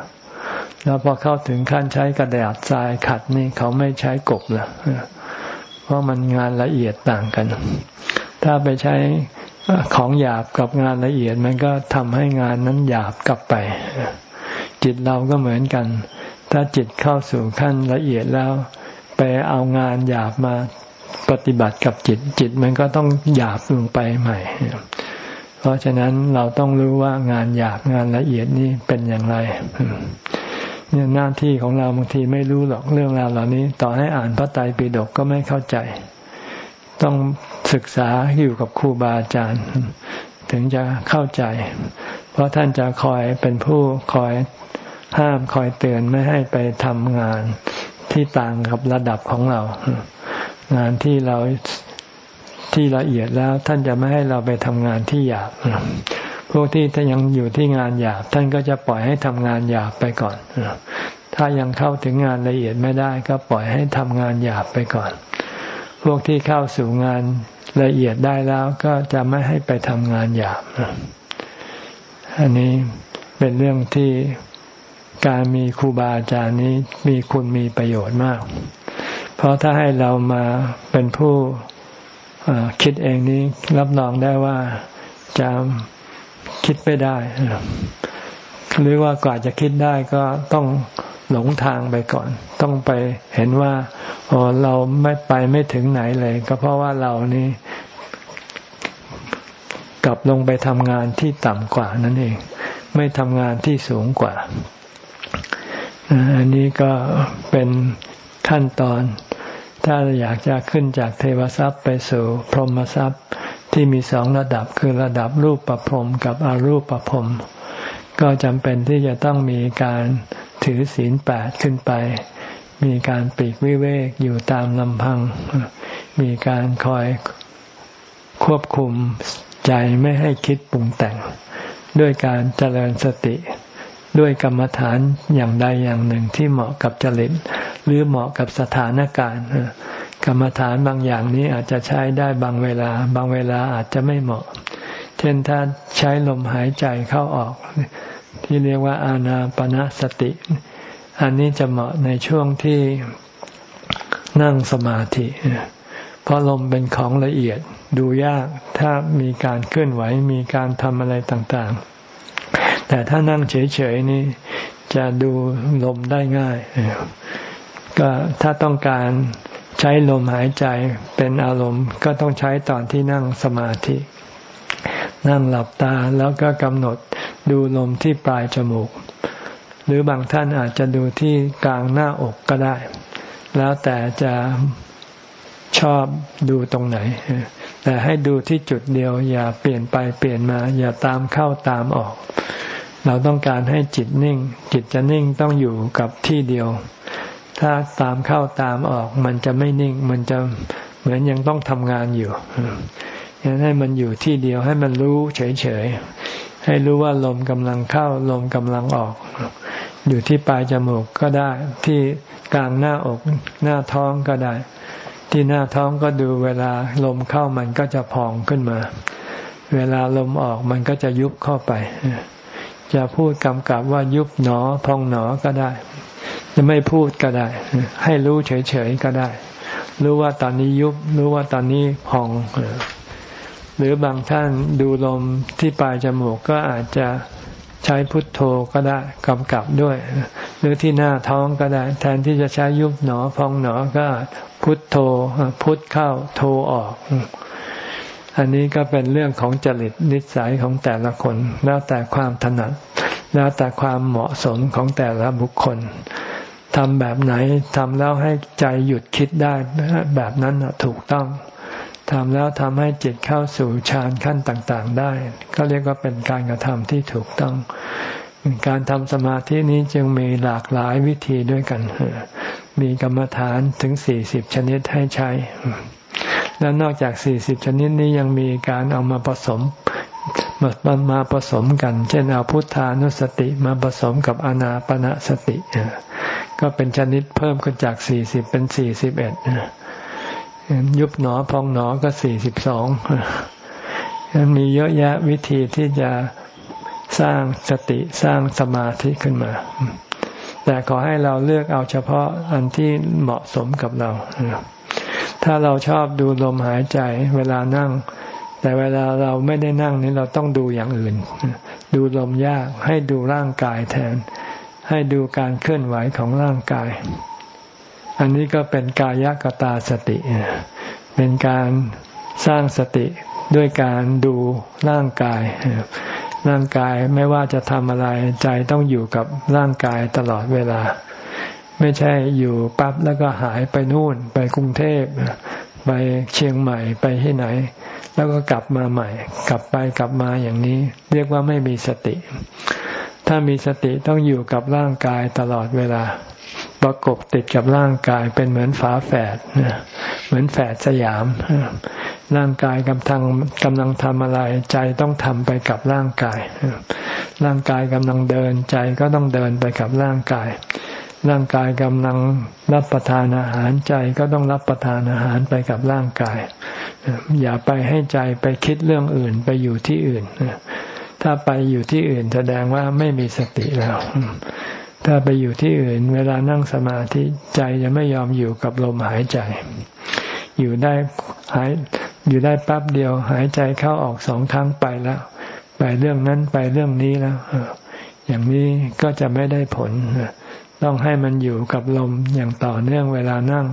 แล้วพอเข้าถึงขั้นใช้กระดาษทรายขัดนี่เขาไม่ใช้กบแล้วเพราะมันงานละเอียดต่างกัน ถ้าไปใช้ของหยาบกับงานละเอียดมันก็ทำให้งานนั้นหยาบกลับไป จิตเราก็เหมือนกัน ถ้าจิตเข้าสู่ขั้นละเอียดแล้ว ไปเอางานหยาบมาปฏิบัติกับจิตจิตมันก็ต้องหยาบลงไปใหม่ เพราะฉะนั้นเราต้องรู้ว่างานหยาบงานละเอียดนี่เป็นอย่างไรเนี่ยหน้าที่ของเราบางทีไม่รู้หรอกเรื่องราวเหล่านี้ ต่อให้อ่านพระไตรปิฎกก็ไม่เข้าใจ ต้องศึกษาอยู่กับครูบาอาจารย์ ถึงจะเข้าใจ เพราะท่านจะคอยเป็นผู้คอย ห้ามคอยเตือนไม่ให้ไปทำงานที่ต่างกับระดับของเรา งานที่เราที่ละเอียดแล้วท่านจะไม่ให้เราไปทำงานที่หยาบพวกที่ถ้ายังอยู่ที่งานหยาบ ท่านก็จะปล่อยให้ทำงานหยาบไปก่อนถ้ายังเข้าถึงงานละเอียดไม่ได้ ก็ปล่อยให้ทำงานหยาบไปก่อน พวกที่เข้าสู่งานละเอียดได้แล้วก็จะไม่ให้ไปทำงานหยาบอันนี้เป็นเรื่องที่ การมีครูบาอาจารย์นี้มีคุณมีประโยชน์มาก เพราะถ้าให้เรามาเป็นผู้คิดเองนี้รับรองได้ว่าจะคิดไม่ได้หรือว่ากว่าจะคิดได้ก็ต้องหลงทางไปก่อน ต้องไปเห็นว่าเราไม่ไปไม่ถึงไหนเลย ก็เพราะว่าเรานี่กลับลงไปทำงานที่ต่ำกว่านั่นเอง ไม่ทำงานที่สูงกว่า อันนี้ก็เป็นขั้นตอน ถ้าอยากจะขึ้นจากเทวทรัพย์ไปสู่พรหมทรัพย์ที่มีสองระดับคือระดับรูปประพรมกับอรูปประพรมก็จำเป็นที่จะต้องมีการถือศีลแปดขึ้นไป มีการปีกวิเวกอยู่ตามลำพัง มีการคอยควบคุมใจไม่ให้คิดปรุงแต่ง ด้วยการเจริญสติ ด้วยกรรมฐานอย่างใดอย่างหนึ่งที่เหมาะกับจริตหรือเหมาะกับสถานการณ์กรรมฐานบางอย่างนี้อาจจะใช้ได้บางเวลา บางเวลาอาจจะไม่เหมาะ เช่นถ้าใช้ลมหายใจเข้าออก ที่เรียกว่าอาณาปณะสติ อันนี้จะเหมาะในช่วงที่นั่งสมาธิ เพราะลมเป็นของละเอียดดูยากถ้ามีการเคลื่อนไหวมีการทำอะไรต่างๆ แต่ถ้านั่งเฉยๆนี่จะดูลมได้ง่าย ก็ถ้าต้องการใช้ลมหายใจเป็นอารมณ์ ก็ต้องใช้ตอนที่นั่งสมาธิ นั่งหลับตาแล้วก็กำหนดดูลมที่ปลายจมูก หรือบางท่านอาจจะดูที่กลางหน้าอกก็ได้ แล้วแต่จะชอบดูตรงไหน แต่ให้ดูที่จุดเดียว อย่าเปลี่ยนไปเปลี่ยนมา อย่าตามเข้าตามออก เราต้องการให้จิตนิ่ง จิตจะนิ่งต้องอยู่กับที่เดียว ถ้าตามเข้าตามออก มันจะไม่นิ่ง มันจะเหมือนยังต้องทำงานอยู่ยังให้มันอยู่ที่เดียวให้มันรู้เฉยๆ ให้รู้ว่าลมกำลังเข้าลมกำลังออก อยู่ที่ปลายจมูกก็ได้ ที่กลางหน้าอกหน้าท้องก็ได้ ที่หน้าท้องก็ดูเวลาลมเข้ามันก็จะพองขึ้นมา เวลาลมออกมันก็จะยุบเข้าไป จะพูดกำกับว่ายุบหนอพองหนอก็ได้ จะไม่พูดก็ได้ ให้รู้เฉยๆก็ได้ รู้ว่าตอนนี้ยุบ รู้ว่าตอนนี้พอง หรือบางท่านดูลมที่ปลายจมูกก็อาจจะใช้พุทโธก็ได้กำกับด้วย หรือที่หน้าท้องก็ได้ แทนที่จะใช้ยุบหนอพองหนอก็พุทโธพุทเข้าโธออก อันนี้ก็เป็นเรื่องของจริตนิสัยของแต่ละคน แล้วแต่ความถนัด แล้วแต่ความเหมาะสมของแต่ละบุคคลทำแบบไหนทำแล้วให้ใจหยุดคิดได้แบบนั้นถูกต้องทำแล้วทำให้จิตเข้าสู่ฌานขั้นต่างๆ ได้ ก็เรียกว่าเป็นการกระทำที่ถูกต้อง การทำสมาธินี้จึงมีหลากหลายวิธีด้วยกัน มีกรรมฐานถึงสี่สิบชนิดให้ใช้ แล้วนอกจากสี่สิบชนิดนี้ยังมีการเอามาผสมมามาผสมกัน เช่นเอาพุทธานุสติมาผสมกับอนาปนาสติ ก็เป็นชนิดเพิ่มขึ้นจากสี่สิบเป็นสี่สิบเอ็ดยุบหนอพองหนอก็สี่สิบสองมีเยอะแยะวิธีที่จะสร้างสติสร้างสมาธิขึ้นมา แต่ขอให้เราเลือกเอาเฉพาะอันที่เหมาะสมกับเรา ถ้าเราชอบดูลมหายใจเวลานั่ง แต่เวลาเราไม่ได้นั่งนี่เราต้องดูอย่างอื่น ดูลมยากให้ดูร่างกายแทน ให้ดูการเคลื่อนไหวของร่างกาย อันนี้ก็เป็นกายกตาสติ เป็นการสร้างสติด้วยการดูร่างกาย ร่างกายไม่ว่าจะทำอะไรใจต้องอยู่กับร่างกายตลอดเวลา ไม่ใช่อยู่ปั๊บแล้วก็หายไปนู่น ไปกรุงเทพไปเชียงใหม่ไปที่ไหน แล้วก็กลับมาใหม่ กลับไปกลับมาอย่างนี้ เรียกว่าไม่มีสติ ถ้ามีสติต้องอยู่กับร่างกายตลอดเวลา ประกบติดกับร่างกายเป็นเหมือนฝาแฝดเหมือนแฝดสยาม ร่างกายกำลังกำลังทำอะไร ใจต้องทำไปกับร่างกาย ร่างกายกำลังเดินใจก็ต้องเดินไปกับร่างกาย ร่างกายกำลังรับประทานอาหารใจก็ต้องรับประทานอาหารไปกับร่างกาย อย่าไปให้ใจไปคิดเรื่องอื่นไปอยู่ที่อื่น ถ้าไปอยู่ที่อื่นแสดงว่าไม่มีสติแล้ว ถ้าไปอยู่ที่อื่น เวลานั่งสมาธิใจจะไม่ยอมอยู่กับลมหายใจ อยู่ได้หายอยู่ได้แป๊บเดียว หายใจเข้าออกสองครั้งไปแล้ว ไปเรื่องนั้นไปเรื่องนี้แล้วอย่างนี้ก็จะไม่ได้ผล ต้องให้มันอยู่กับลมอย่างต่อเนื่องเวลานั่ง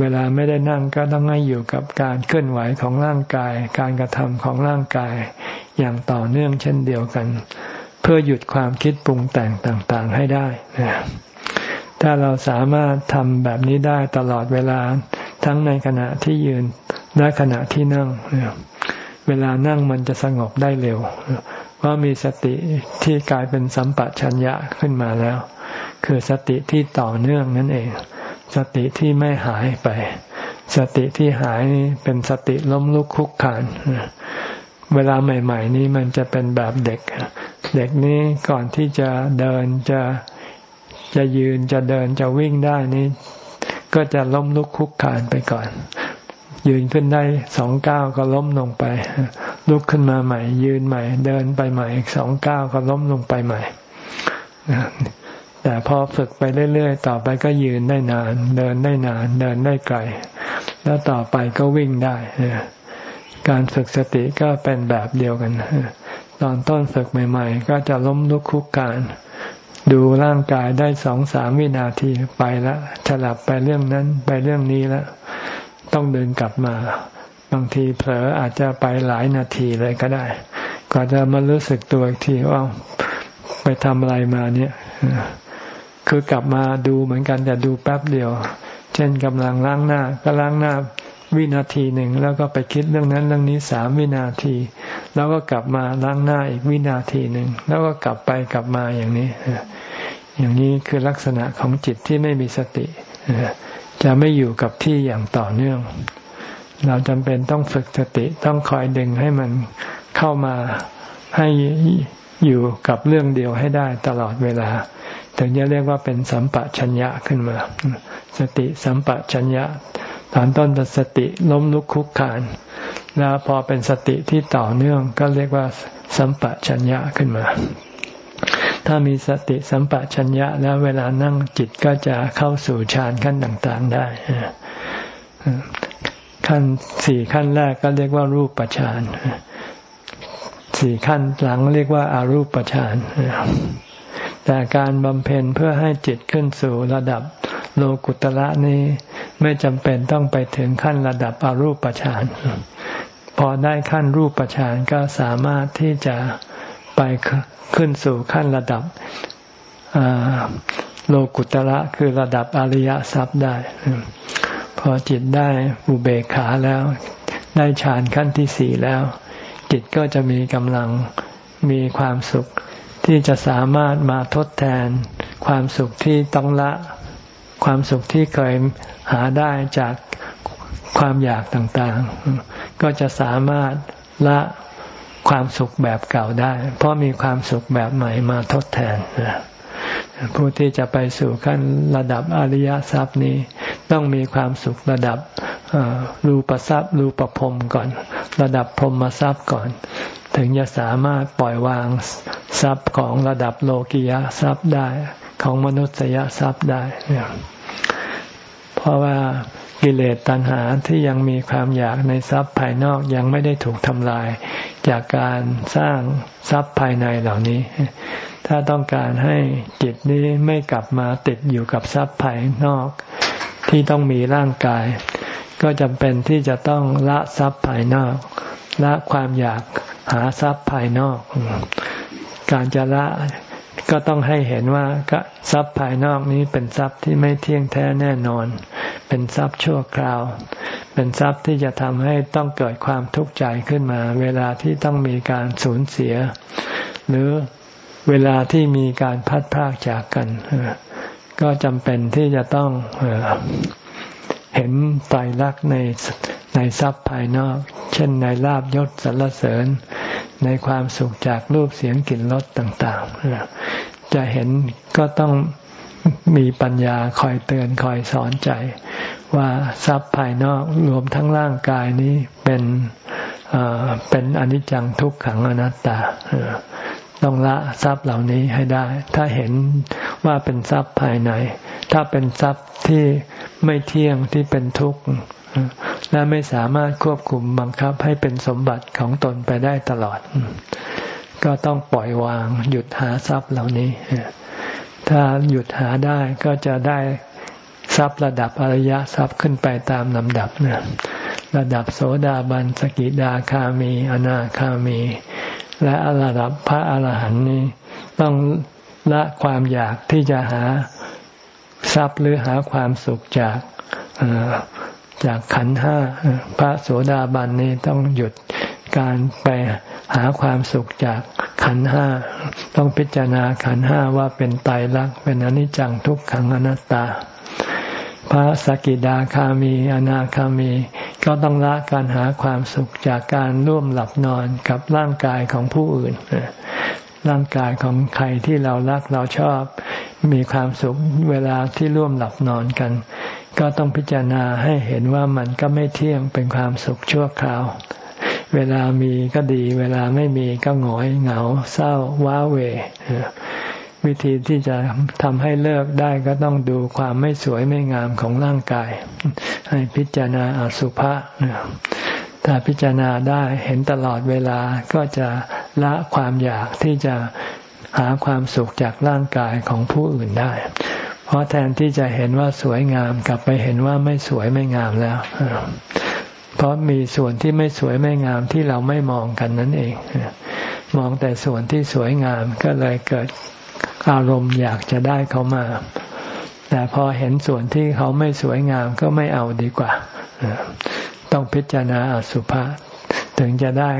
เวลาไม่ได้นั่งก็ต้องให้อยู่กับการเคลื่อนไหวของร่างกาย การกระทำของร่างกาย อย่างต่อเนื่องเช่นเดียวกัน เพื่อหยุดความคิดปรุงแต่งต่างๆให้ได้ถ้าเราสามารถทำแบบนี้ได้ตลอดเวลาทั้งในขณะที่ยืนและขณะที่นั่ง เวลานั่งมันจะสงบได้เร็ว เพราะมีสติที่กลายเป็นสัมปชัญญะขึ้นมาแล้ว คือสติที่ต่อเนื่องนั่นเอง สติที่ไม่หายไป สติที่หายเป็นสติล้มลุกคุกขานเวลาใหม่ ๆ นี้มันจะเป็นแบบเด็ก เด็กนี้ก่อนที่จะเดินจะจะยืนจะเดินจะวิ่งได้นี้ ก็จะล้มลุกคุกขานไปก่อน ยืนขึ้นได้สองก้าวก็ล้มลงไป ลุกขึ้นมาใหม่ ยืนใหม่ เดินไปใหม่อีกสองก้าวก็ล้มลงไปใหม่ แต่พอฝึกไปเรื่อยๆ ต่อไปก็ยืนได้นาน เดินได้นาน เดินได้ไกล แล้วต่อไปก็วิ่งได้ การฝึกสติก็เป็นแบบเดียวกัน ตอนต้นฝึกใหม่ ๆ ก็จะล้มลุกคุกกานดูร่างกายได้สองสามวินาทีไปแล้วฉลับไปเรื่องนั้นไปเรื่องนี้แล้วต้องเดินกลับมา บางทีเผลออาจจะไปหลายนาทีเลยก็ได้ก่อนจะมารู้สึกตัวอีกทีว่าไปทำอะไรมาเนี่ย คือกลับมาดูเหมือนกันแต่ดูแป๊บเดียว เช่นกำลังล้างหน้า ก็ล้างหน้าวินาทีหนึ่งแล้วก็ไปคิดเรื่องนั้นเรื่องนี้สามวินาที แล้วก็กลับมาล้างหน้าอีกวินาทีหนึ่งแล้วก็กลับไปกลับมาอย่างนี้ อย่างนี้คือลักษณะของจิตที่ไม่มีสติจะไม่อยู่กับที่อย่างต่อเนื่อง เราจำเป็นต้องฝึกสติต้องคอยดึงให้มันเข้ามาให้อยู่กับเรื่องเดียวให้ได้ตลอดเวลา ถึงจะเรียกว่าเป็นสัมปะชัญญะขึ้นมา สติสัมปะชัญญะตอนต้นเป็นสติล้มลุกคุกคาน แล้วพอเป็นสติที่ต่อเนื่องก็เรียกว่าสัมปะชัญญะขึ้นมา ถ้ามีสติสัมปะชัญญะแล้วเวลานั่งจิตก็จะเข้าสู่ฌานขั้นต่างๆได้ขั้นสี่ขั้นแรกก็เรียกว่ารูปฌานสี่ขั้นหลังเรียกว่าอารูปฌาน แต่การบำเพ็ญเพื่อให้จิตขึ้นสู่ระดับโลกุตละนี้ ไม่จำเป็นต้องไปถึงขั้นระดับอรูปฌานพอได้ขั้นรูปฌานก็สามารถที่จะไปขึ้นสู่ขั้นระดับโลกุตระคือระดับอริยทรัพย์ได้ พอจิตได้อุเบกขาแล้ว ได้ฌานขั้นที่สี่แล้ว จิตก็จะมีกำลังมีความสุข ที่จะสามารถมาทดแทน ความสุขที่ต้องละ ความสุขที่เคยหาได้จากความอยากต่างๆ ก็จะสามารถละความสุขแบบเก่าได้ เพราะมีความสุขแบบใหม่มาทดแทนผู้ที่จะไปสู่ขั้นระดับอริยทรัพย์นี้ ต้องมีความสุขระดับรูปทรัพย์รูปภพก่อน ระดับพรมทรัพย์ก่อน ถึงจะสามารถปล่อยวางทรัพย์ของระดับโลกิยะทรัพย์ได้ ของมนุษยทรัพย์ได้ เพราะว่ากิเลสตัณหาที่ยังมีความอยากในทรัพย์ภายนอกยังไม่ได้ถูกทำลาย จากการสร้างทรัพย์ภายในเหล่านี้ ถ้าต้องการให้จิตนี้ไม่กลับมาติดอยู่กับทรัพย์ภายนอก ที่ต้องมีร่างกาย ก็จำเป็นที่จะต้องละทรัพย์ภายนอก ละความอยากหาทรัพย์ภายนอก การจะละก็ต้องให้เห็นว่าทรัพย์ภายนอกนี้เป็นทรัพย์ที่ไม่เที่ยงแท้แน่นอน เป็นทรัพย์ชั่วคราว เป็นทรัพย์ที่จะทำให้ต้องเกิดความทุกข์ใจขึ้นมา เวลาที่ต้องมีการสูญเสีย หรือเวลาที่มีการพัดพากจากกัน ก็จำเป็นที่จะต้องเห็นไตรลักษณ์ใน ในทรัพย์ภายนอก เช่นในลาบยศสรรเสริญ ในความสุขจากรูปเสียงกลิ่นรสต่างๆ จะเห็นก็ต้องมีปัญญาคอยเตือนคอยสอนใจ ว่าทรัพย์ภายนอกรวมทั้งร่างกายนี้เป็นเป็นอนิจจังทุกขังอนัตตาต้องละทรัพย์เหล่านี้ให้ได้ ถ้าเห็นว่าเป็นทรัพย์ภายใน ถ้าเป็นทรัพย์ที่ไม่เที่ยงที่เป็นทุกข์ และไม่สามารถควบคุมบังคับให้เป็นสมบัติของตนไปได้ตลอด ก็ต้องปล่อยวาง หยุดหาทรัพย์เหล่านี้ ถ้าหยุดหาได้ก็จะได้ทรัพย์ระดับอริยทรัพย์ขึ้นไปตามลำดับนะระดับโสดาบันสกิดาคามี อนาคามี และระดับพระอรหันต์นี้ ต้องละความอยากที่จะหาทรัพย์หรือหาความสุขจาก จากขันห้าพระโสดาบันนี้ต้องหยุดการไปหาความสุขจากขันห้า ต้องพิจารณาขันห้าว่าเป็นไตรลักษณ์เป็นอนิจจังทุกขังอนัตตา พระสกิดาคามี อนาคามี ก็ต้องละการหาความสุขจากการร่วมหลับนอนกับร่างกายของผู้อื่น ร่างกายของใครที่เรารักเราชอบ มีความสุขเวลาที่ร่วมหลับนอนกัน ก็ต้องพิจารณาให้เห็นว่ามันก็ไม่เที่ยงเป็นความสุขชั่วคราว เวลามีก็ดี เวลาไม่มีก็หงอยเหงา เศร้าว้าเว วิธีที่จะทำให้เลิกได้ก็ต้องดูความไม่สวยไม่งามของร่างกาย ให้พิจารณาอสุภะถ้าพิจารณาได้เห็นตลอดเวลาก็จะละความอยากที่จะหาความสุขจากร่างกายของผู้อื่นได้ เพราะแทนที่จะเห็นว่าสวยงามกลับไปเห็นว่าไม่สวยไม่งามแล้วเพราะมีส่วนที่ไม่สวยไม่งามที่เราไม่มองกันนั่นเอง มองแต่ส่วนที่สวยงามก็เลยเกิดอารมณ์อยากจะได้เขามา แต่พอเห็นส่วนที่เขาไม่สวยงามก็ไม่เอาดีกว่า ต้องพิจารณาอสุภะถึงจะได้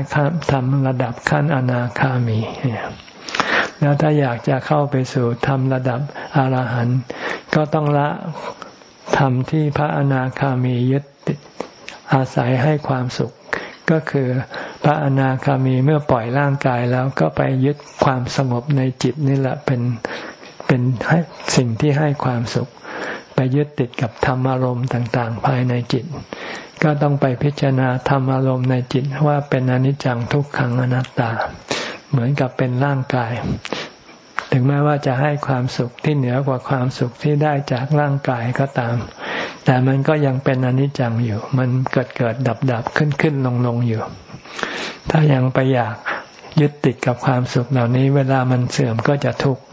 ทำระดับขั้นอนาคามี แล้วถ้าอยากจะเข้าไปสู่ธรรมระดับอรหันต์ก็ต้องละธรรมที่พระอนาคามียึดติดอาศัยให้ความสุข ก็คือพระอนาคามีเมื่อปล่อยร่างกายแล้วก็ไปยึดความสงบในจิตนี่แหละเป็นเป็นสิ่งที่ให้ความสุข ไปยึดติดกับธรรมอารมณ์ต่างๆ ภายในจิต ก็ต้องไปพิจารณาธรรมอารมณ์ในจิตว่าเป็นอนิจจังทุกขังอนัตตา เหมือนกับเป็นร่างกาย ถึงแม้ว่าจะให้ความสุขที่เหนือกว่าความสุขที่ได้จากร่างกายก็ตาม แต่มันก็ยังเป็นอนิจจังอยู่ มันเกิดเกิดดับดับขึ้นขึ้นลงลงอยู่ ถ้ายังไปอยากยึดติดกับความสุขเหล่านี้ เวลามันเสื่อมก็จะทุกข์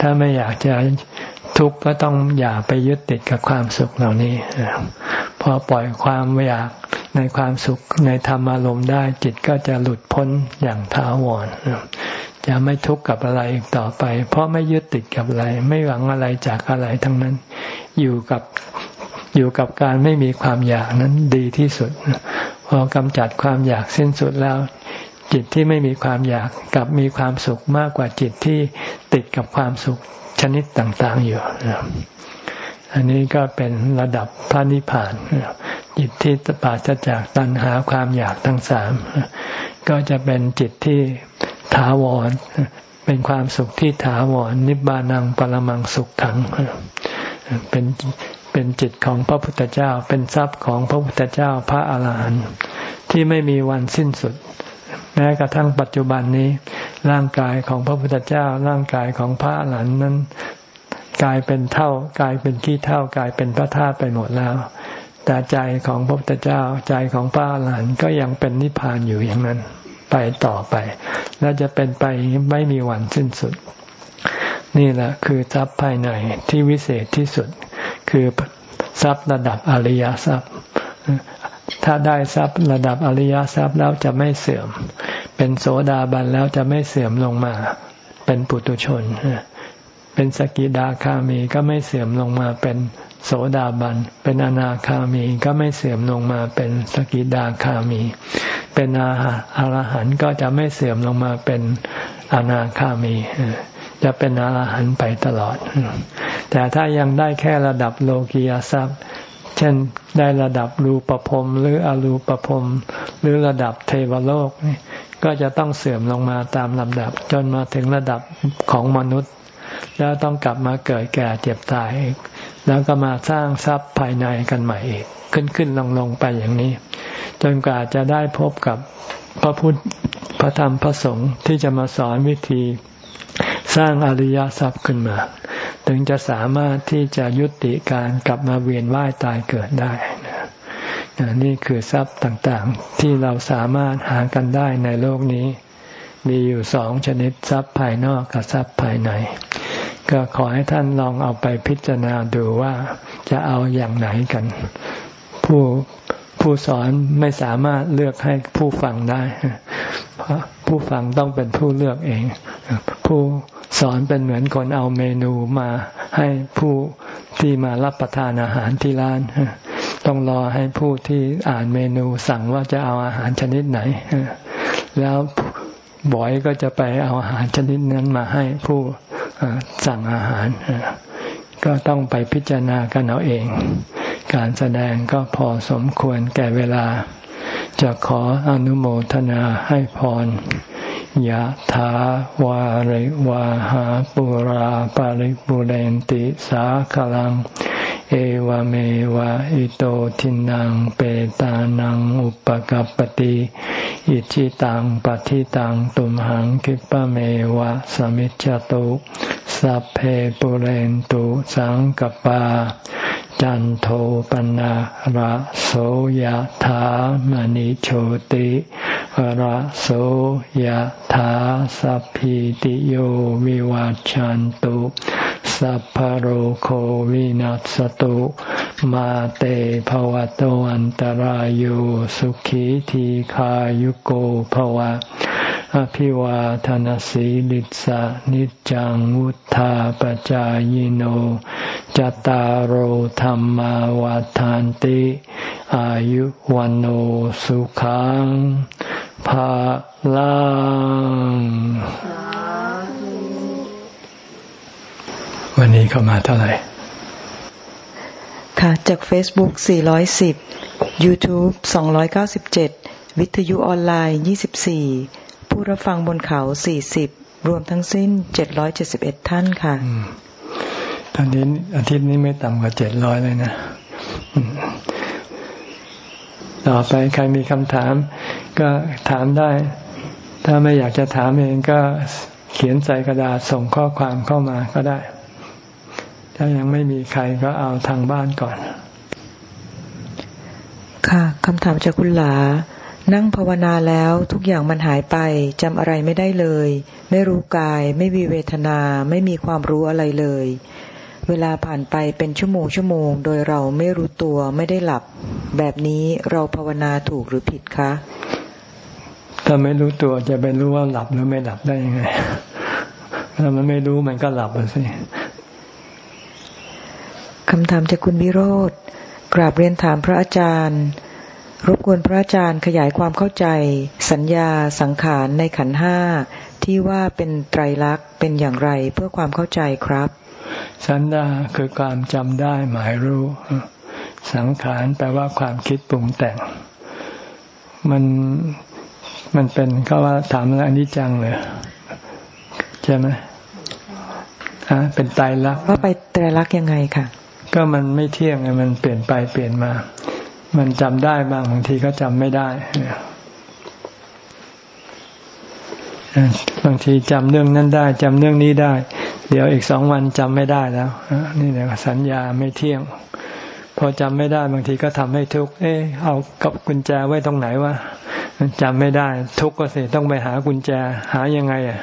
ถ้าไม่อยากจะทุกข์ก็ต้องอย่าไปยึดติดกับความสุขเหล่านี้ พอปล่อยความอยาก ในความสุขในธรรมอารมณ์ได้ จิตก็จะหลุดพ้นอย่างท้าวรจะไม่ทุกข์กับอะไรอีกต่อไป เพราะไม่ยึดติดกับอะไร ไม่หวังอะไรจากอะไรทั้งนั้น อยู่กับอยู่กับการไม่มีความอยากนั้นดีที่สุด พอกำจัดความอยากสิ้นสุดแล้ว จิตที่ไม่มีความอยากกับมีความสุขมากกว่าจิตที่ติดกับความสุขชนิดต่าง ๆอยู่ อันนี้ก็เป็นระดับพระนิพพาน จิตที่ปราศจากตัณหาความอยากทั้งสาม ก็จะเป็นจิตที่ถาวร เป็นความสุขที่ถาวร นิบานังปรมังสุขขัง เป็นเป็นจิตของพระพุทธเจ้า เป็นทรัพย์ของพระพุทธเจ้าพระอาหารหันต์ที่ไม่มีวันสิ้นสุด แม้กระทั่งปัจจุบันนี้ ร่างกายของพระพุทธเจ้า ร่างกายของพระอาหารหันต์นั้นกลายเป็นเท่ากลายเป็นขี้เท่ากลายเป็นพระธาตุไปหมดแล้ว แต่ใจของพระพุทธเจ้าใจของพระอรหันต์ก็ยังเป็นนิพพานอยู่อย่างนั้น ไปต่อไป และจะเป็นไปไม่มีวันสิ้นสุด นี่แหละคือทรัพย์ภายในที่วิเศษที่สุด คือทรัพย์ระดับอริยทรัพย์ ถ้าได้ทรัพย์ระดับอริยทรัพย์แล้วจะไม่เสื่อม เป็นโสดาบันแล้วจะไม่เสื่อมลงมา เป็นปุตุชน เป็นสกิดาคามีก็ไม่เสื่อมลงมาเป็นโสดาบัน เป็นอนาคามีก็ไม่เสื่อมลงมาเป็นสกิดาคามี เป็นอาอรหันต์ก็จะไม่เสื่อมลงมาเป็นอนาคามี จะเป็นอรหันต์ไปตลอด แต่ถ้ายังได้แค่ระดับโลกียทรัพย์ เช่นได้ระดับรูปภพหรืออรูปภพหรือระดับเทวโลก ก็จะต้องเสื่อมลงมาตามลำดับ จนมาถึงระดับของมนุษย์ แล้วต้องกลับมาเกิดแก่เจ็บตายแล้วก็มาสร้างทรัพย์ภายในกันใหม่อีก ขึ้นขึ้นลงลงไปอย่างนี้ จนกว่าจะได้พบกับพระพุทธพระธรรมพระสงฆ์ที่จะมาสอนวิธีสร้างอริยทรัพย์ขึ้นมา ถึงจะสามารถที่จะยุติการกลับมาเวียนว่ายตายเกิดได้นี่คือทรัพย์ต่างๆ ที่เราสามารถหากันได้ในโลกนี้ มีอยู่สองชนิดทรัพย์ภายนอกกับทรัพย์ภายใน ก็ขอให้ท่านลองเอาไปพิจารณาดูว่าจะเอาอย่างไหนกัน ผู้ผู้สอนไม่สามารถเลือกให้ผู้ฟังได้ เพราะผู้ฟังต้องเป็นผู้เลือกเอง ผู้สอนเป็นเหมือนคนเอาเมนูมาให้ผู้ที่มารับประทานอาหารที่ร้าน ต้องรอให้ผู้ที่อ่านเมนูสั่งว่าจะเอาอาหารชนิดไหน แล้วบอยก็จะไปเอาอาหารชนิดนั้นมาให้ผู้ สั่งอาหาร ก็ต้องไปพิจารณากันเอาเอง การแสดงก็พอสมควรแก่เวลา จะขออนุโมทนาให้พรยะถาวาริวาหาปุราปาริปุเรนติสาคลัง เอวเมวะอิโตทินังเปตานังอุปกัรปติอิชิตังปฏิตังตุมหังคิปะเมวะสมิจจตุสัพเพปุเรนตุสังกปา จันโทปนะระโสยธามณิโชติระโสยธาสัพพิติโยวิวัจจันตุ สัพพโรโควินัสตุ มาเตภวะตวันตารโยสุขีทีขายุโกภวะ อภิวาทนสีลิสะนิจังวุธาปจายโน จตารโธรรมวาทานติ อายุวันโอสุขังภาลัง วันนี้เข้ามาเท่าไหร่ ค่ะ จาก Facebook 410 YouTube 297 วิทยุออนไลน์ 24 ผู้รับฟังบนเขา 40 รวมทั้งสิ้น 771 ท่านค่ะตอนนี้อาทิตย์นี้ไม่ต่ำกว่า 700 เลยนะ ต่อไปใครมีคำถาม ก็ถามได้ ถ้าไม่อยากจะถามเองก็เขียนใส่กระดาษส่งข้อความเข้ามาก็ได้ ถ้ายังไม่มีใครก็เอาทางบ้านก่อน ค่ะคำถามจากคุณหลา นั่งภาวนาแล้วทุกอย่างมันหายไปจำอะไรไม่ได้เลย ไม่รู้กาย ไม่มีเวทนา ไม่มีความรู้อะไรเลย เวลาผ่านไปเป็นชั่วโมงชั่วโมง โดยเราไม่รู้ตัวไม่ได้หลับ แบบนี้เราภาวนาถูกหรือผิดคะถ้าไม่รู้ตัวจะไปรู้ว่าหลับหรือไม่หลับได้ยังไง ถ้ามันไม่รู้มันก็หลับสิ คำถามจากคุณวิโรธกราบเรียนถามพระอาจารย์ รบกวนพระอาจารย์ขยายความเข้าใจ สัญญาสังขารในขันห้าที่ว่าเป็นไตรลักษณ์เป็นอย่างไรเพื่อความเข้าใจครับ สัญญาคือความจำได้หมายรู้ สังขารแปลว่าความคิดปรุงแต่ง มันมันเป็นก็ว่าถามอนิจจังเลยใช่ไหมอ่าเป็นไตรลักษณ์ว่าไปไตรลักษณ์ยังไงค่ะ ก็มันไม่เที่ยงไงมันเปลี่ยนไปเปลี่ยนมา มันจำได้บางบางทีก็จำไม่ได้บางทีจำเรื่องนั้นได้จำเรื่องนี้ได้ เดี๋ยวอีกสองวันจำไม่ได้แล้วนี่แหละสัญญาไม่เที่ยง พอจำไม่ได้บางทีก็ทำให้ทุกข์เออเอากับกุญแจไว้ตรงไหนวะจำไม่ได้ ทุกข์ก็เสียต้องไปหากุญแจหายังไงอะ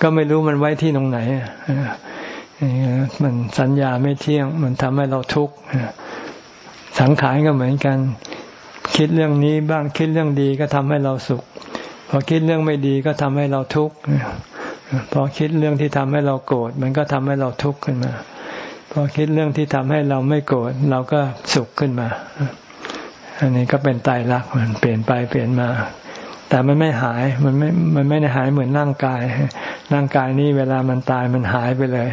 ก็ไม่รู้มันไว้ที่ตรงไหนอะ มันสัญญาไม่เที่ยง มันทำให้เราทุกข์สังขารก็เหมือนกัน คิดเรื่องนี้บ้างคิดเรื่องดีก็ทำให้เราสุข พอคิดเรื่องไม่ดีก็ทำให้เราทุกข์พอคิดเรื่องที่ทำให้เราโกรธมันก็ทำให้เราทุกข์ขึ้นมา พอคิดเรื่องที่ทำให้เราไม่โกรธเราก็สุขขึ้นมา อันนี้ก็เป็นตายรักมันเปลี่ยนไปเปลี่ยนมา แต่มันไม่หายมันไม่มันไม่ได้หายเหมือนร่างกาย ร่างกายนี้เวลามันตายมันหายไปเลย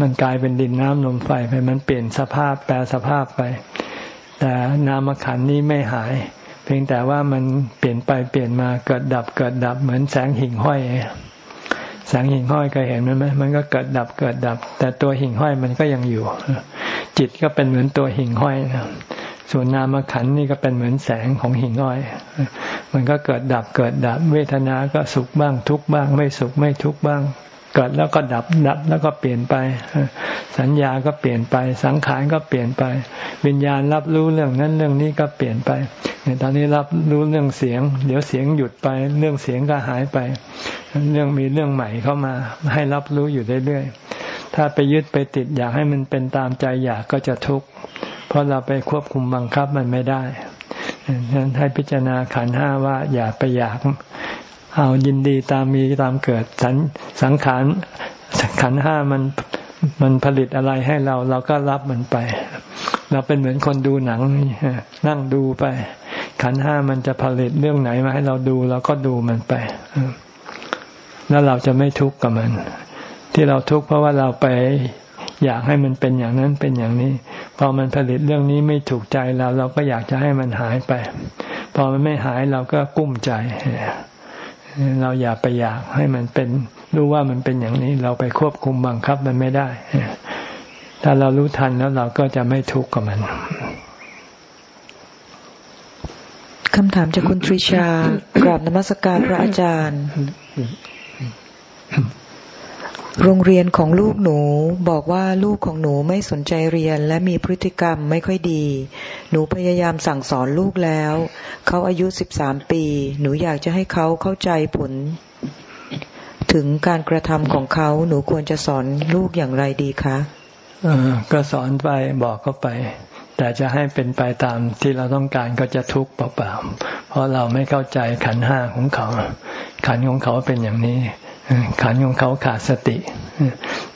มันกลายเป็นดินน้ำลมไฟไปมันเปลี่ยนสภาพแปลสภาพไป แต่นามขันนี้ไม่หาย เพียงแต่ว่ามันเปลี่ยนไปเปลี่ยนมาเกิดดับเกิดดับเหมือนแสงหิ่งห้อยแสงหิ่งห้อยเคยเห็นไหมมันก็เกิดดับเกิดดับ แต่ตัวหิ่งห้อยมันก็ยังอยู่ จิตก็เป็นเหมือนตัวหิ่งห้อย ส่วนนามขันนี่ก็เป็นเหมือนแสงของหิ่งอ้อย มันก็เกิดดับเกิดดับ เวทนาก็สุขบ้างทุกบ้าง ไม่สุขไม่ทุกบ้าง เกิดแล้วก็ดับดับแล้วก็เปลี่ยนไป สัญญาก็เปลี่ยนไป สังขารก็เปลี่ยนไป วิญญาณรับรู้เรื่องนั้นเรื่องนี้ก็เปลี่ยนไปเนี่ยตอนนี้รับรู้เรื่องเสียง เดี๋ยวเสียงหยุดไป เรื่องเสียงก็หายไป เรื่องมีเรื่องใหม่เข้ามา ให้รับรู้อยู่เรื่อยๆถ้าไปยึดไปติดอยากให้มันเป็นตามใจอยากก็จะทุกข์ เพราะเราไปควบคุมบังคับมันไม่ได้ฉะนั้นให้พิจารณาขันห้าว่าอย่าไปอยาก เอายินดีตามมีตามเกิดสังสังขารขันห้ามันมันผลิตอะไรให้เราเราก็รับมันไป เราเป็นเหมือนคนดูหนังนั่งดูไป ขันห้ามันจะผลิตเรื่องไหนมาให้เราดูเราก็ดูมันไปแล้วเราจะไม่ทุกข์กับมัน ที่เราทุกข์เพราะว่าเราไป อยากให้มันเป็นอย่างนั้นเป็นอย่างนี้ พอมันผลิตเรื่องนี้ไม่ถูกใจเราเราก็อยากจะให้มันหายไป พอมันไม่หายเราก็กุ้มใจ เราอย่าไปอยากให้มันเป็น รู้ว่ามันเป็นอย่างนี้ เราไปควบคุมบังคับมันไม่ได้ ถ้าเรารู้ทันแล้วเราก็จะไม่ทุกข์กับมันคำถามจากคุณทริชากราบนมัสการพระอาจารย์ โรงเรียนของลูกหนูบอกว่าลูกของหนูไม่สนใจเรียนและมีพฤติกรรมไม่ค่อยดี หนูพยายามสั่งสอนลูกแล้ว เขาอายุสิบสามปี หนูอยากจะให้เขาเข้าใจผล ถึงการกระทำของเขาหนูควรจะสอนลูกอย่างไรดีคะก็สอนไปบอกเขาไป แต่จะให้เป็นไปตามที่เราต้องการก็จะทุกข์เปล่าๆเพราะเราไม่เข้าใจขันห้าของเขา ขันของเขาเป็นอย่างนี้ ขันของเขาขาดสติ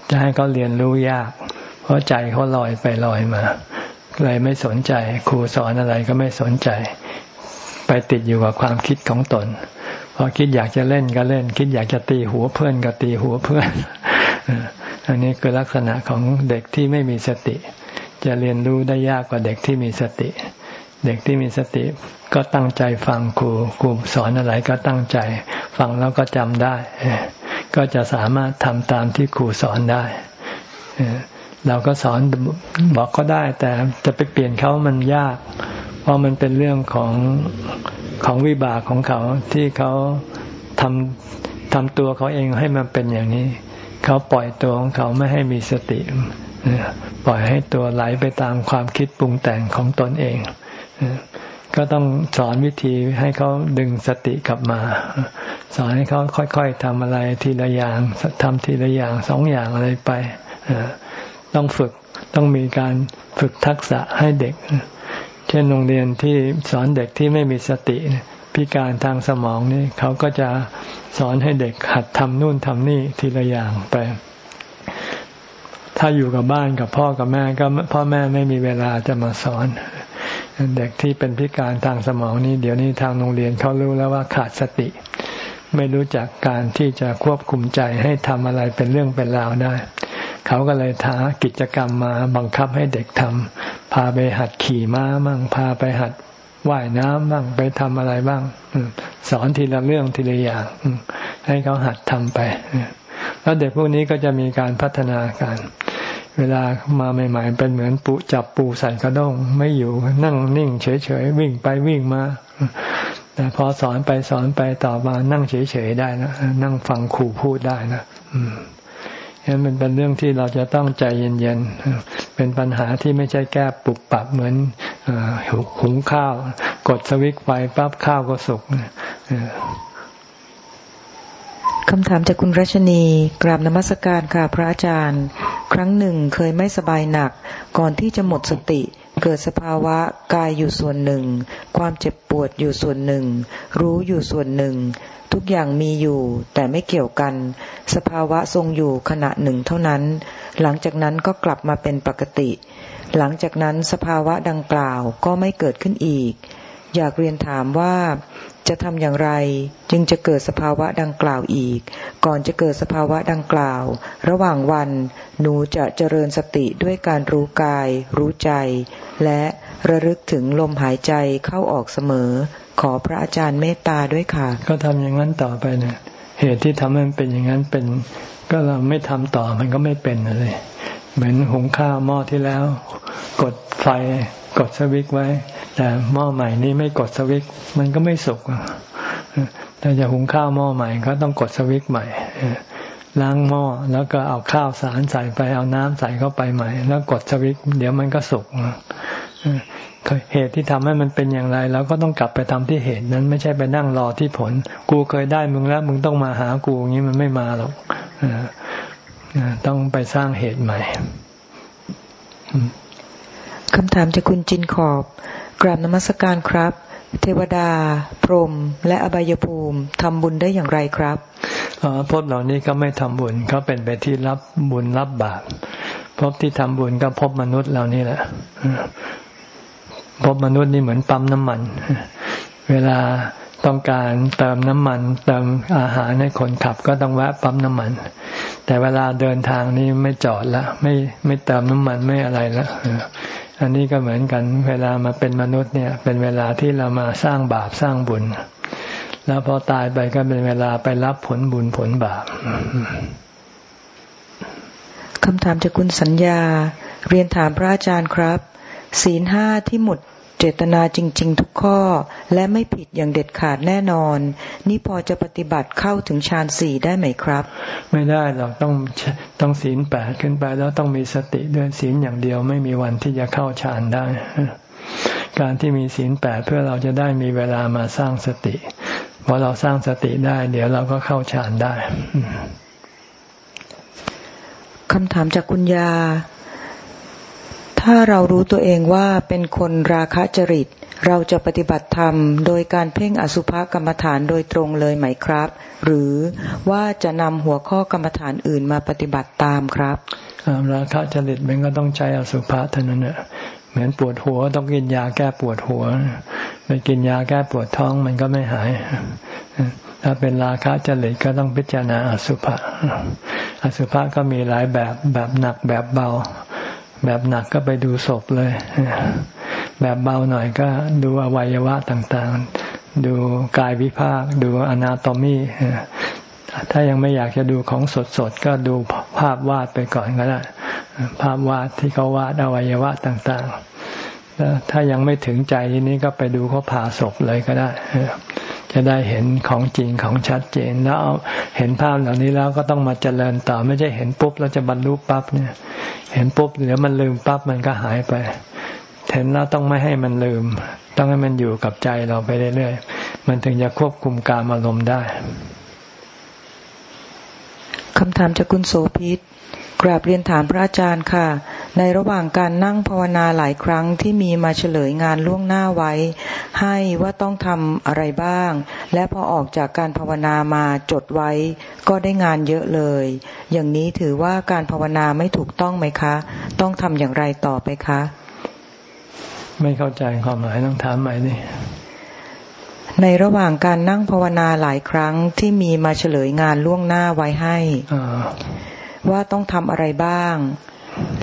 จะให้เขาเรียนรู้ยาก เพราะใจเขาลอยไปลอยมา เลยไม่สนใจ ครูสอนอะไรก็ไม่สนใจ ไปติดอยู่กับความคิดของตน พอคิดอยากจะเล่นก็เล่น คิดอยากจะตีหัวเพื่อนก็ตีหัวเพื่อน อันนี้คือลักษณะของเด็กที่ไม่มีสติ จะเรียนรู้ได้ยากกว่าเด็กที่มีสติ เด็กที่มีสติก็ตั้งใจฟังครูครูสอนอะไรก็ตั้งใจ ฟังแล้วก็จำได้ ก็จะสามารถทำตามที่ครูสอนได้เราก็สอนบอกก็ได้ แต่จะไปเปลี่ยนเขามันยาก เพราะมันเป็นเรื่องของของวิบากของเขาที่เขาทำทำตัวเขาเองให้มันเป็นอย่างนี้ เขาปล่อยตัวของเขาไม่ให้มีสติ ปล่อยให้ตัวไหลไปตามความคิดปรุงแต่งของตนเอง ก็ต้องสอนวิธีให้เขาดึงสติกลับมา สอนให้เขาค่อยๆทำอะไรทีละอย่างทำทีละอย่างสองอย่างอะไรไปต้องฝึกต้องมีการฝึกทักษะให้เด็ก เช่นโรงเรียนที่สอนเด็กที่ไม่มีสติพิการทางสมองนี่เขาก็จะสอนให้เด็กหัดทำนู่นทำนี่ทีละอย่างไป ถ้าอยู่กับบ้านกับพ่อกับแม่ก็พ่อแม่ไม่มีเวลาจะมาสอน เด็กที่เป็นพิการทางสมองนี่เดี๋ยวนี้ทางโรงเรียนเขารู้แล้วว่าขาดสติ ไม่รู้จักการที่จะควบคุมใจให้ทำอะไรเป็นเรื่องเป็นราวได้ เขาก็เลยท้ากิจกรรมมาบังคับให้เด็กทำพาไปหัดขี่ม้าบ้างพาไปหัดว่ายน้ำบ้างไปทำอะไรบ้างสอนทีละเรื่องทีละอย่างให้เขาหัดทำไป แล้วเด็กพวกนี้ก็จะมีการพัฒนาการ เวลามาใหม่ๆเป็นเหมือนปูจับปูใส่กระด้งไม่อยู่นั่งนิ่ง เฉยๆวิ่งไปวิ่งมาแต่พอสอนไปสอนไปต่อมานั่งเฉยๆได้นะนั่งฟังครูพูดได้นะอืมนั้นมันเป็นเรื่องที่เราจะต้องใจเย็นๆ เป็นปัญหาที่ไม่ใช่แก้ปุบปับเหมือนหุงข้าว กดสวิตไฟปั๊บข้าวก็สุก คำถามจากคุณรัชนีกราบนมัสการค่ะพระอาจารย์ ครั้งหนึ่งเคยไม่สบายหนัก ก่อนที่จะหมดสติ เกิดสภาวะกายอยู่ส่วนหนึ่ง ความเจ็บปวดอยู่ส่วนหนึ่ง รู้อยู่ส่วนหนึ่ง ทุกอย่างมีอยู่ แต่ไม่เกี่ยวกัน สภาวะทรงอยู่ขณะหนึ่งเท่านั้น หลังจากนั้นก็กลับมาเป็นปกติ หลังจากนั้นสภาวะดังกล่าวก็ไม่เกิดขึ้นอีก อยากเรียนถามว่าจะทำอย่างไรจึงจะเกิดสภาวะดังกล่าวอีก ก่อนจะเกิดสภาวะดังกล่าว ระหว่างวันหนูจะเจริญสติด้วยการรู้กาย รู้ใจ และระลึกถึงลมหายใจเข้าออกเสมอ ขอพระอาจารย์เมตตาด้วยค่ะ ก็ทำอย่างนั้นต่อไปเนี่ยเหตุที่ทำให้มันเป็นอย่างนั้นเป็น ก็เราไม่ทำต่อมันก็ไม่เป็นเลย เหมือนหุงข้าวหม้อที่แล้ว กดไฟกดสวิตไว้ แต่หม้อใหม่นี้ไม่กดสวิตมันก็ไม่สุกถ้าจะหุงข้าวหม้อใหม่ก็ต้องกดสวิตใหม่ล้างหม้อแล้วก็เอาข้าวสารใส่ไปเอาน้ำใส่เข้าไปใหม่ แล้วกดสวิตเดี๋ยวมันก็สุกเหตุที่ทำให้มันเป็นอย่างไรเราก็ต้องกลับไปทำที่เหตุนั้นไม่ใช่ไปนั่งรอที่ผล กูเคยได้มึงแล้ว มึงต้องมาหากูอย่างนี้มันไม่มาหรอก ต้องไปสร้างเหตุใหม่คำถามจากคุณจินขอบกราบนมัสการครับ เทวดา พรหมและอบายภูมิทำบุญได้อย่างไรครับพบเหล่านี้ก็ไม่ทำบุญเขาเป็นไปที่รับบุญรับบาปพบที่ทำบุญก็พบมนุษย์เหล่านี้แหละพบมนุษย์นี่เหมือนปั๊มน้ำมัน เวลาต้องการเติมน้ำมัน เติมอาหารให้คนขับก็ต้องแวะปั๊มน้ำมัน แต่เวลาเดินทางนี่ไม่จอดละไม่ไม่เติมน้ำมันไม่อะไรละอันนี้ก็เหมือนกัน เวลามาเป็นมนุษย์เนี่ย เป็นเวลาที่เรามาสร้างบาปสร้างบุญ แล้วพอตายไปก็เป็นเวลาไปรับผลบุญผลบาปคำถามจากคุณสัญญา เรียนถามพระอาจารย์ครับ ศีลห้าที่หมด เจตนาจริง ๆ ทุกข้อ และไม่ผิดอย่างเด็ดขาดแน่นอน นี่พอจะปฏิบัติเข้าถึงฌานสี่ได้ไหมครับ ไม่ได้หรอกต้องต้องศีลแปดขึ้นไป แล้วต้องมีสติด้วยศีลอย่างเดียวไม่มีวันที่จะเข้าฌานได้ การที่มีศีลแปดเพื่อเราจะได้มีเวลามาสร้างสติพอเราสร้างสติได้ เดี๋ยวเราก็เข้าฌานได้คำถามจากคุณยา ถ้าเรารู้ตัวเองว่าเป็นคนราคะจริต เราจะปฏิบัติธรรม โดยการเพ่งอสุภกรรมฐานโดยตรงเลยไหมครับ หรือว่าจะนำหัวข้อกรรมฐานอื่นมาปฏิบัติตามครับ ราคะจริตมันก็ต้องใช้อสุภะเท่านั้นเนี่ยเหมือนปวดหัวต้องกินยาแก้ปวดหัวไปกินยาแก้ปวดท้องมันก็ไม่หาย ถ้าเป็นราคะจริตก็ต้องพิจารณาอสุภะอสุภะก็มีหลายแบบแบบหนักแบบเบา แบบหนักก็ไปดูศพเลย แบบเบาหน่อยก็ดูอวัยวะต่างๆ ดูกายวิภาค ดูอนาโตมีถ้ายังไม่อยากจะดูของสดๆ ก็ดูภาพวาดไปก่อนก็ได้ ภาพวาดที่เขาวาดอวัยวะต่างๆ ถ้ายังไม่ถึงใจทีนี้ก็ไปดูเขาผ่าศพเลยก็ได้ จะได้เห็นของจริงของชัดเจน แล้วเห็นภาพเหล่านี้แล้วก็ต้องมาเจริญต่อไม่ใช่เห็นปุ๊บแล้วจะบรรลุปั๊บเนี่ย เห็นปุ๊บเดี๋ยวมันลืมปั๊บมันก็หายไปเห็นแล้วต้องไม่ให้มันลืม ต้องให้มันอยู่กับใจเราไปเรื่อยๆมันถึงจะควบคุมการอารมณ์ได้คำถามจากคุณโสพิษกราบเรียนถามพระอาจารย์ค่ะ ในระหว่างการนั่งภาวนาหลายครั้งที่มีมาเฉลยงานล่วงหน้าไว้ ให้ว่าต้องทำอะไรบ้าง และพอออกจากการภาวนามาจดไว้ ก็ได้งานเยอะเลย อย่างนี้ถือว่าการภาวนาไม่ถูกต้องไหมคะ ต้องทำอย่างไรต่อไปคะ ไม่เข้าใจความหมายต้องถามใหม่นี่ในระหว่างการนั่งภาวนาหลายครั้งที่มีมาเฉลยงานล่วงหน้าไว้ให้ว่าต้องทำอะไรบ้าง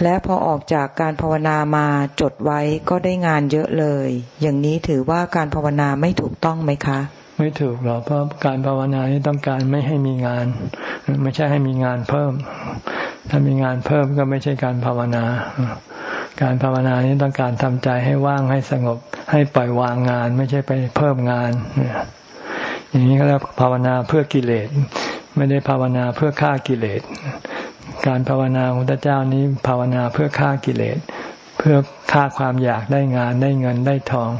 และพอออกจากการภาวนามาจดไว้ก็ได้งานเยอะเลย อย่างนี้ถือว่าการภาวนาไม่ถูกต้องไหมคะ ไม่ถูกหรอกเพราะการภาวนานี้ต้องการไม่ให้มีงาน ไม่ใช่ให้มีงานเพิ่ม ถ้ามีงานเพิ่มก็ไม่ใช่การภาวนา การภาวนานี้ต้องการทำใจให้ว่างให้สงบ ให้ปล่อยวางงาน ไม่ใช่ไปเพิ่มงานอย่างนี้ก็เรียกภาวนาเพื่อกิเลสไม่ได้ภาวนาเพื่อฆ่ากิเลส การภาวนาของพระเจ้านี้ภาวนาเพื่อฆ่ากิเลส เพื่อฆ่าความอยากได้งานได้เงินได้ทอง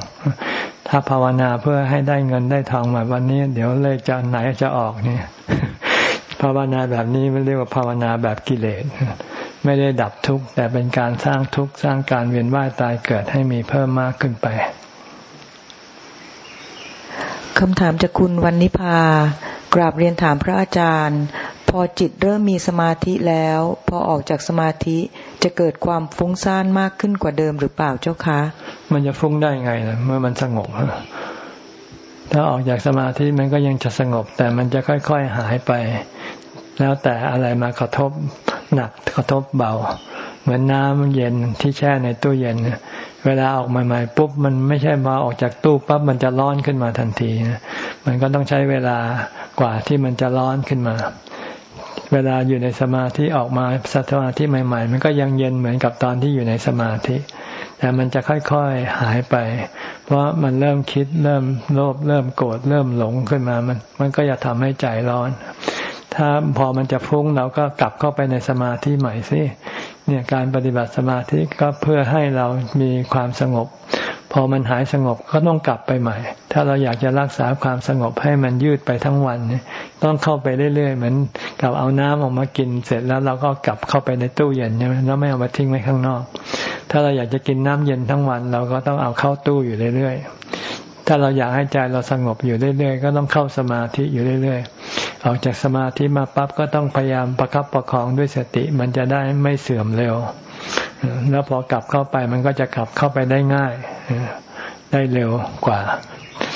ถ้าภาวนาเพื่อให้ได้เงินได้ทองแบบวันนี้ เดี๋ยวเลขจะไหนจะออกเนี่ย ภาวนาแบบนี้ไม่เรียกว่าภาวนาแบบกิเลสไม่ได้ดับทุกข์แต่เป็นการสร้างทุกข์สร้างการเวียนว่ายตายเกิดให้มีเพิ่มมากขึ้นไปคำถามจากคุณวันนิพากราบเรียนถามพระอาจารย์ พอจิตเริ่มมีสมาธิแล้ว พอออกจากสมาธิจะเกิดความฟุ้งซ่านมากขึ้นกว่าเดิมหรือเปล่าเจ้าคะ มันจะฟุ้งได้ไงนะเมื่อมันสงบถ้าออกจากสมาธิมันก็ยังจะสงบ แต่มันจะค่อย ๆหายไป แล้วแต่อะไรมากระทบหนักกระทบเบา เหมือนน้ำเย็นที่แช่ในตู้เย็นเวลาออกใหม่ๆปุ๊บมันไม่ใช่มาออกจากตู้ปั๊บมันจะร้อนขึ้นมาทันทีมันก็ต้องใช้เวลากว่าที่มันจะร้อนขึ้นมา เวลาอยู่ในสมาธิออกมาสมาธิใหม่ ๆ มันก็ยังเย็นเหมือนกับตอนที่อยู่ในสมาธิ แต่มันจะค่อยๆหายไป เพราะมันเริ่มคิดเริ่มโลภเริ่มโกรธเริ่มหลงขึ้นมามัน มันก็จะทำให้ใจร้อน ถ้าพอมันจะฟุ้งเราก็กลับเข้าไปในสมาธิใหม่สิเนี่ยการปฏิบัติสมาธิก็เพื่อให้เรามีความสงบ พอมันหายสงบก็ต้องกลับไปใหม่ ถ้าเราอยากจะรักษาความสงบให้มันยืดไปทั้งวันต้องเข้าไปเรื่อยๆเหมือนกับเอาน้ำออกมากินเสร็จแล้วเราก็กลับเข้าไปในตู้เย็นใช่ไหมแล้วไม่เอามาทิ้งไว้ข้างนอก ถ้าเราอยากจะกินน้ำเย็นทั้งวัน เราก็ต้องเอาเข้าตู้อยู่เรื่อยๆ ถ้าเราอยากให้ใจเราสงบอยู่เรื่อยๆ ก็ต้องเข้าสมาธิอยู่เรื่อยๆ ออกจากสมาธิมาปั๊บก็ต้องพยายามประครับประคองด้วยสติมันจะได้ไม่เสื่อมเร็ว แล้วพอกลับเข้าไปมันก็จะกลับเข้าไปได้ง่ายได้เร็วกว่า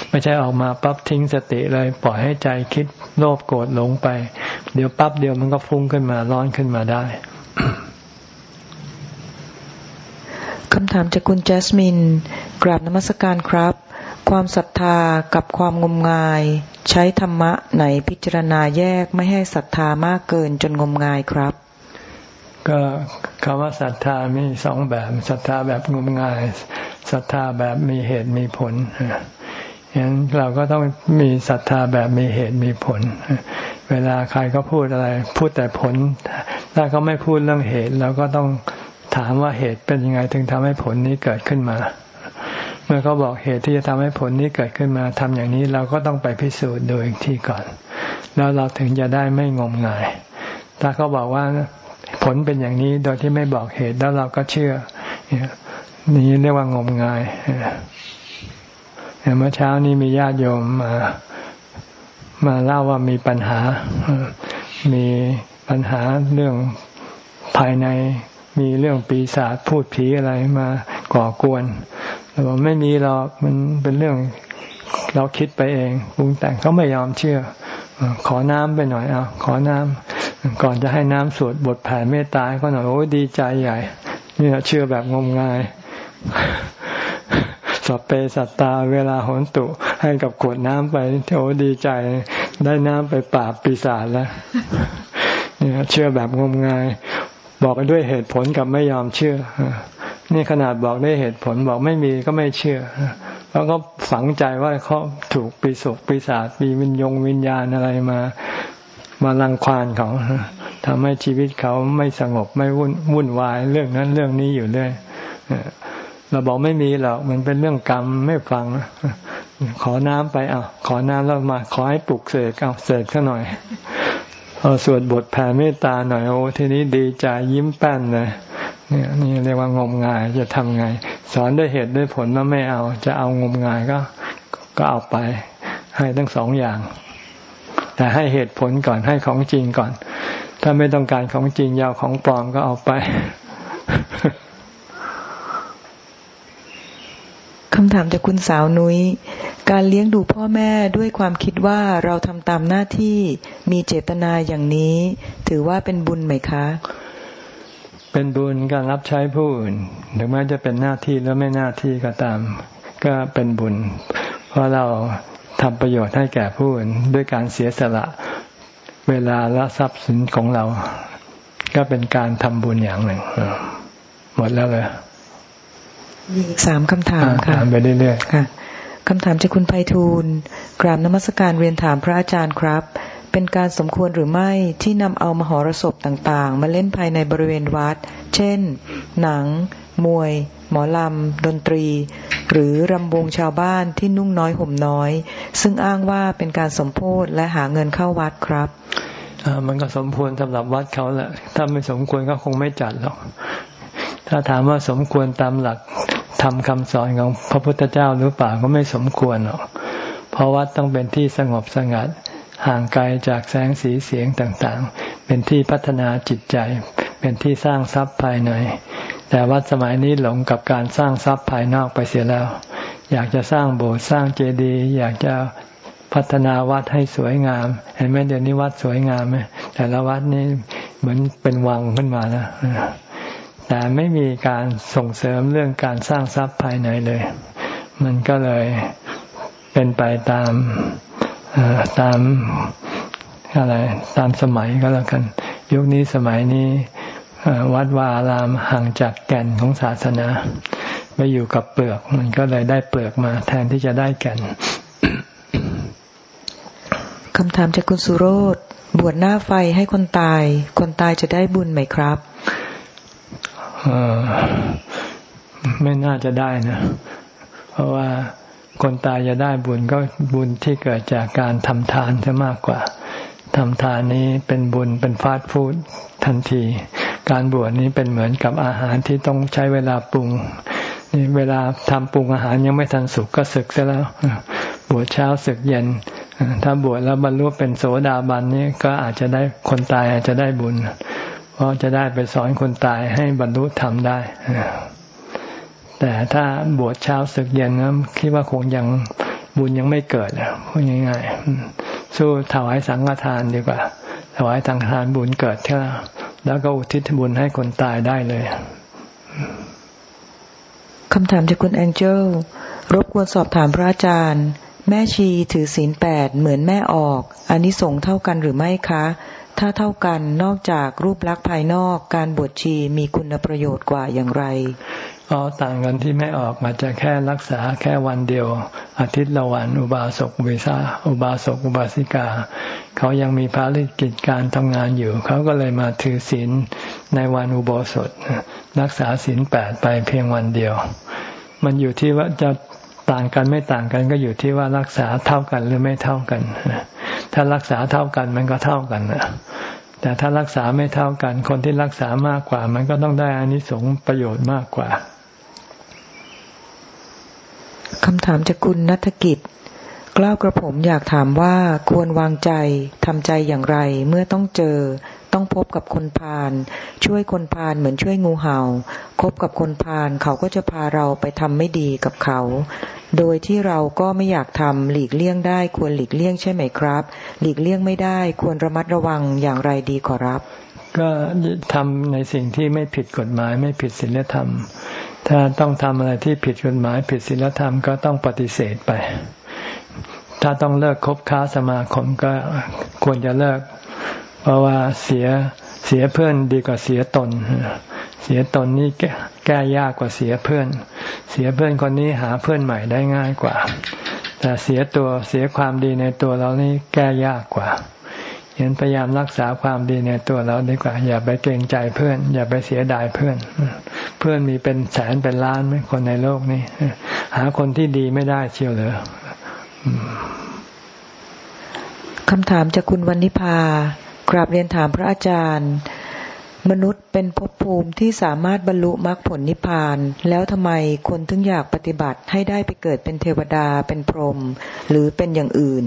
ไม่ใช่ออกมาปั๊บทิ้งสติเลยปล่อยให้ใจคิดโลภโกรธหลงไป เดี๋ยวปั๊บเดียวมันก็ฟุ้งขึ้นมาร้อนขึ้นมาได้คำถามจากคุณแจสมิน กราบนมัสการครับ ความศรัทธากับความงมงาย ใช้ธรรมะไหนพิจารณาแยกไม่ให้ศรัทธามากเกินจนงมงายครับ ก็คำว่าศรัทธามีสองแบบศรัทธาแบบงมงายศรัทธาแบบมีเหตุมีผลฉะนั้นเราก็ต้องมีศรัทธาแบบมีเหตุมีผล เวลาใครก็พูดอะไร พูดแต่ผล ถ้าเขาไม่พูดเรื่องเหตุเราก็ต้องถามว่าเหตุเป็นยังไงถึงทำให้ผลนี้เกิดขึ้นมา เมื่อเขาบอกเหตุที่จะทำให้ผลนี้เกิดขึ้นมาทำอย่างนี้เราก็ต้องไปพิสูจน์ดูอีกทีก่อน แล้วเราถึงจะได้ไม่งมงาย ถ้าเขาบอกว่า ผลเป็นอย่างนี้โดยที่ไม่บอกเหตุแล้วเราก็เชื่อนี่เรียกว่างมงายเมื่อเช้านี้มีญาติโยมมามาเล่าว่ามีปัญหา มีปัญหาเรื่องภายใน มีเรื่องปีศาจพูดผีอะไรมาก่อกวนเราบอกไม่มีหรอกมันเป็นเรื่องเราคิดไปเองปรุงแต่งเขาไม่ยอมเชื่อ ขอน้ำไปหน่อยเอาขอน้ำ ก่อนจะให้น้ำสวดบทแผ่เมตตาก็หน่อยโอ้ดีใจใหญ่นี่เชื่อแบบงมงายสัพเปสัตตาเวลาหนตุให้กับขวดน้ำไปโอ้ดีใจ ได้น้ำไปปราบปีศาจแล้วนี่เชื่อแบบงมงาย บอกด้วยเหตุผลกับไม่ยอมเชื่อนี่ขนาดบอกได้เหตุผลบอกไม่มีก็ไม่เชื่อแล้วก็ฝังใจว่าเขาถูกปีศกปีศาจมีวิญญงวิญญาณอะไรมา มาลังควานเขาทำให้ชีวิตเขาไม่สงบไม่วุ่นวุ่นวายเรื่องนั้นเรื่องนี้อยู่เรื่อยเราบอกไม่มีหรอกมันเป็นเรื่องกรรมไม่ฟัง ขอน้ำไปเอาขอน้ำแล้วมา ขอให้ปลุกเสกเอาเสกซะหน่อยพอาสวดบทแผ่เมตตาหน่อยโอ้ทีนี้ดีใจยิ้มแป้นเลยเนี่ยนี่เรียกว่างมงายจะทำไง สอนด้วยเหตุด้วยผลว่าไม่เอา จะเอางมงายก็ ก็เอาไป ให้ทั้งสองอย่าง แต่ให้เหตุผลก่อนให้ของจริงก่อน ถ้าไม่ต้องการของจริงยาวของปลอมก็เอาไปคำถามจากคุณสาวนุย้ย การเลี้ยงดูพ่อแม่ด้วยความคิดว่าเราทำตามหน้าที่มีเจตนาอย่างนี้ ถือว่าเป็นบุญไหมคะ เป็นบุญการรับใช้ผู้อื่นถึงแม้จะเป็นหน้าที่แล้วไม่หน้าที่ก็ตาม ก็เป็นบุญ เพราะเรา ทำประโยชน์ให้แก่ผู้อื่นด้วยการเสียสละเวลาและทรัพย์สินของเรา ก็เป็นการทำบุญอย่างหนึ่งหมดแล้วเลยมีอีกสามคำถามค่ะถามไปเรื่อยๆค่ะคำถามจากคุณไพฑูรย์กราบนมัสการเรียนถามพระอาจารย์ครับ เป็นการสมควรหรือไม่ที่นำเอามหรสพต่าง ๆ มาเล่นภายในบริเวณวัด เช่น หนัง มวย หมอลำ ดนตรี หรือรำวงชาวบ้านที่นุ่งน้อยห่มน้อย ซึ่งอ้างว่าเป็นการสมโพธและหาเงินเข้าวัดครับมันก็สมควรสำหรับวัดเขาแหละ ถ้าไม่สมควรก็คงไม่จัดหรอก ถ้าถามว่าสมควรตามหลักทำคำสอนของพระพุทธเจ้าหรือเปล่าก็ไม่สมควรหรอก เพราะวัดต้องเป็นที่สงบสงัด ห่างไกลจากแสงสีเสียงต่างๆ เป็นที่พัฒนาจิตใจ เป็นที่สร้างทรัพย์ภายใน แต่วัดสมัยนี้หลงกับการสร้างทรัพย์ภายนอกไปเสียแล้ว อยากจะสร้างโบสถ์สร้างเจดีย์อยากจะพัฒนาวัดให้สวยงาม เห็นไหมเดี๋ยวนี้วัดสวยงามไหมแต่ละวัดนี่เหมือนเป็นวังขึ้นมาแล้วแต่ไม่มีการส่งเสริมเรื่องการสร้างทรัพย์ภายในเลย มันก็เลยเป็นไปตามตามอะไรตามสมัยก็แล้วกัน ยุคนี้สมัยนี้ วัดวาอารามห่างจากแก่นของศาสนาไปอยู่กับเปลือก มันก็เลยได้เปลือกมา แทนที่จะได้แก่นคำถามจากคุณสุโรธบวชหน้าไฟให้คนตาย คนตายจะได้บุญไหมครับไม่น่าจะได้นะ เพราะว่าคนตายจะได้บุญก็บุญที่เกิดจากการทำทานจะมากกว่าทำทานนี้เป็นบุญเป็นฟาสต์ฟู้ดทันที การบวชนี้เป็นเหมือนกับอาหารที่ต้องใช้เวลาปรุงนี่เวลาทำปรุงอาหารยังไม่ทันสุกก็สึกซะแล้วบวชเช้าสึกเย็นถ้าบวชแล้วบรรลุเป็นโสดาบันนี่ก็อาจจะได้คนตายอาจจะได้บุญ เพราะจะได้ไปสอนคนตายให้บรรลุธรรมได้แต่ถ้าบวชเช้าศึกเย็นนะคิดว่าคงยังบุญยังไม่เกิดพูดง่ายๆ สู้ถวายสังฆทานดีกว่า ถวายสังฆทานบุญเกิดเท่าแล้วก็อุทิศบุญให้คนตายได้เลยคำถามจากคุณแองเจลรบกวนสอบถามพระอาจารย์ แม่ชีถือศีลแปดเหมือนแม่ออกอันนี้สงเท่ากันหรือไม่คะ ถ้าเท่ากันนอกจากรูปลักษณ์ภายนอกการบวชชีมีคุณประโยชน์กว่าอย่างไรอ๋อต่างกันที่ไม่ออกมาจะแค่รักษาแค่วันเดียว อาทิตย์ละวัน อุบาสกอุบาสาอุบาสกอุบาสิกา เขายังมีภารกิจการทำงานอยู่ เขาก็เลยมาถือศีลในวันอุโบสถ รักษาศีลแปดไปเพียงวันเดียว มันอยู่ที่ว่าจะต่างกันไม่ต่างกันก็อยู่ที่ว่ารักษาเท่ากันหรือไม่เท่ากัน ถ้ารักษาเท่ากันมันก็เท่ากันนะแต่ถ้ารักษาไม่เท่ากัน คนที่รักษามากกว่า มันก็ต้องได้อานิสงส์ประโยชน์มากกว่าคำถามจากคุณนัฐกิจกล้าวกระผมอยากถามว่าควรวางใจทำใจอย่างไรเมื่อต้องเจอ ต้องพบกับคนพาลช่วยคนพาลเหมือนช่วยงูเหา่า คบกับคนพาลเขาก็จะพาเราไปทำไม่ดีกับเขา โดยที่เราก็ไม่อยากทำหลีกเลี่ยงได้ควรหลีกเลี่ยงใช่ไหมครับ หลีกเลี่ยงไม่ได้ควรระมัดระวังอย่างไรดีขอรับ ก็ทำในสิ่งที่ไม่ผิดกฎหมายไม่ผิดศีลธรรม ถ้าต้องทำอะไรที่ผิดกฎหมายผิดศีลธรรมก็ต้องปฏิเสธไป ถ้าต้องเลิกคบค้าสมาคมก็ควรจะเลิก เพราะว่าเสียเสียเพื่อนดีกว่าเสียตน เสียตนนี่แก้ยากกว่าเสียเพื่อน เสียเพื่อนคนนี้หาเพื่อนใหม่ได้ง่ายกว่า แต่เสียตัวเสียความดีในตัวเรานี่แก้ยากกว่าเห็นพยายามรักษาความดีในตัวเราดีกว่า อย่าไปเกรงใจเพื่อน อย่าไปเสียดายเพื่อน เพื่อนมีเป็นแสนเป็นล้านไหมคนในโลกนี้หาคนที่ดีไม่ได้เชียวเลยคำถามจากคุณวันนิพา กราบเรียนถามพระอาจารย์ มนุษย์เป็นภพภูมิที่สามารถบรรลุมรรคผลนิพพาน แล้วทำไมคนถึงอยากปฏิบัติให้ได้ไปเกิดเป็นเทวดาเป็นพรหมหรือเป็นอย่างอื่น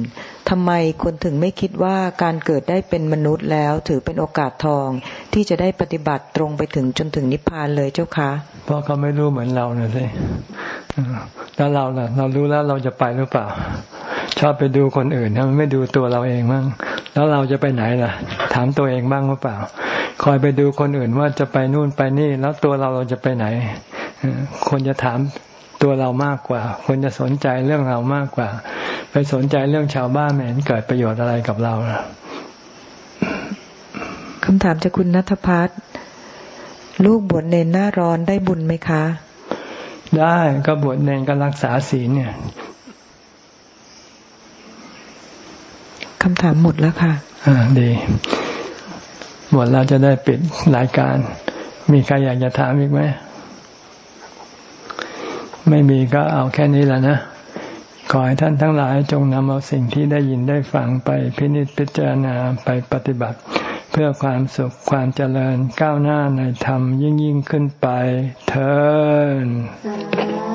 ทำไมคนถึงไม่คิดว่าการเกิดได้เป็นมนุษย์แล้วถือเป็นโอกาสทอง ที่จะได้ปฏิบัติตรงไปถึงจนถึงนิพพานเลยเจ้าคะเพราะเขาไม่รู้เหมือนเราเนี่ยสิแล้วเราล่ะ เรารู้แล้วเราจะไปหรือเปล่า ชอบไปดูคนอื่นทำไมไม่ดูตัวเราเองบ้างแล้วเราจะไปไหนล่ะ ถามตัวเองบ้างหรือเปล่า คอยไปดูคนอื่นว่าจะไปนู่นไปนี่ แล้วตัวเราเราจะไปไหนคนจะถามตัวเรามากกว่าคนจะสนใจเรื่องเรามากกว่า ไปสนใจเรื่องชาวบ้านไม่เห็นเกิดประโยชน์อะไรกับเราคำถามจากคุณนัทพัฒน์ลูกบวชเนนหน้าร้อนได้บุญไหมคะ ได้ก็บวชเนนก็รักษาศีลเนี่ย คำถามหมดแล้วค่ะ อ่าดี หมดแล้วจะได้ปิดรายการ มีใครอยากจะถามอีกไหม ไม่มีก็เอาแค่นี้แหละนะ ขอให้ท่านทั้งหลายจงนำเอาสิ่งที่ได้ยินได้ฟังไปพินิจพิจารณาไปปฏิบัติ เพื่อความสุขความเจริญก้าวหน้าในธรรมยิ่งยิ่งขึ้นไปเถิด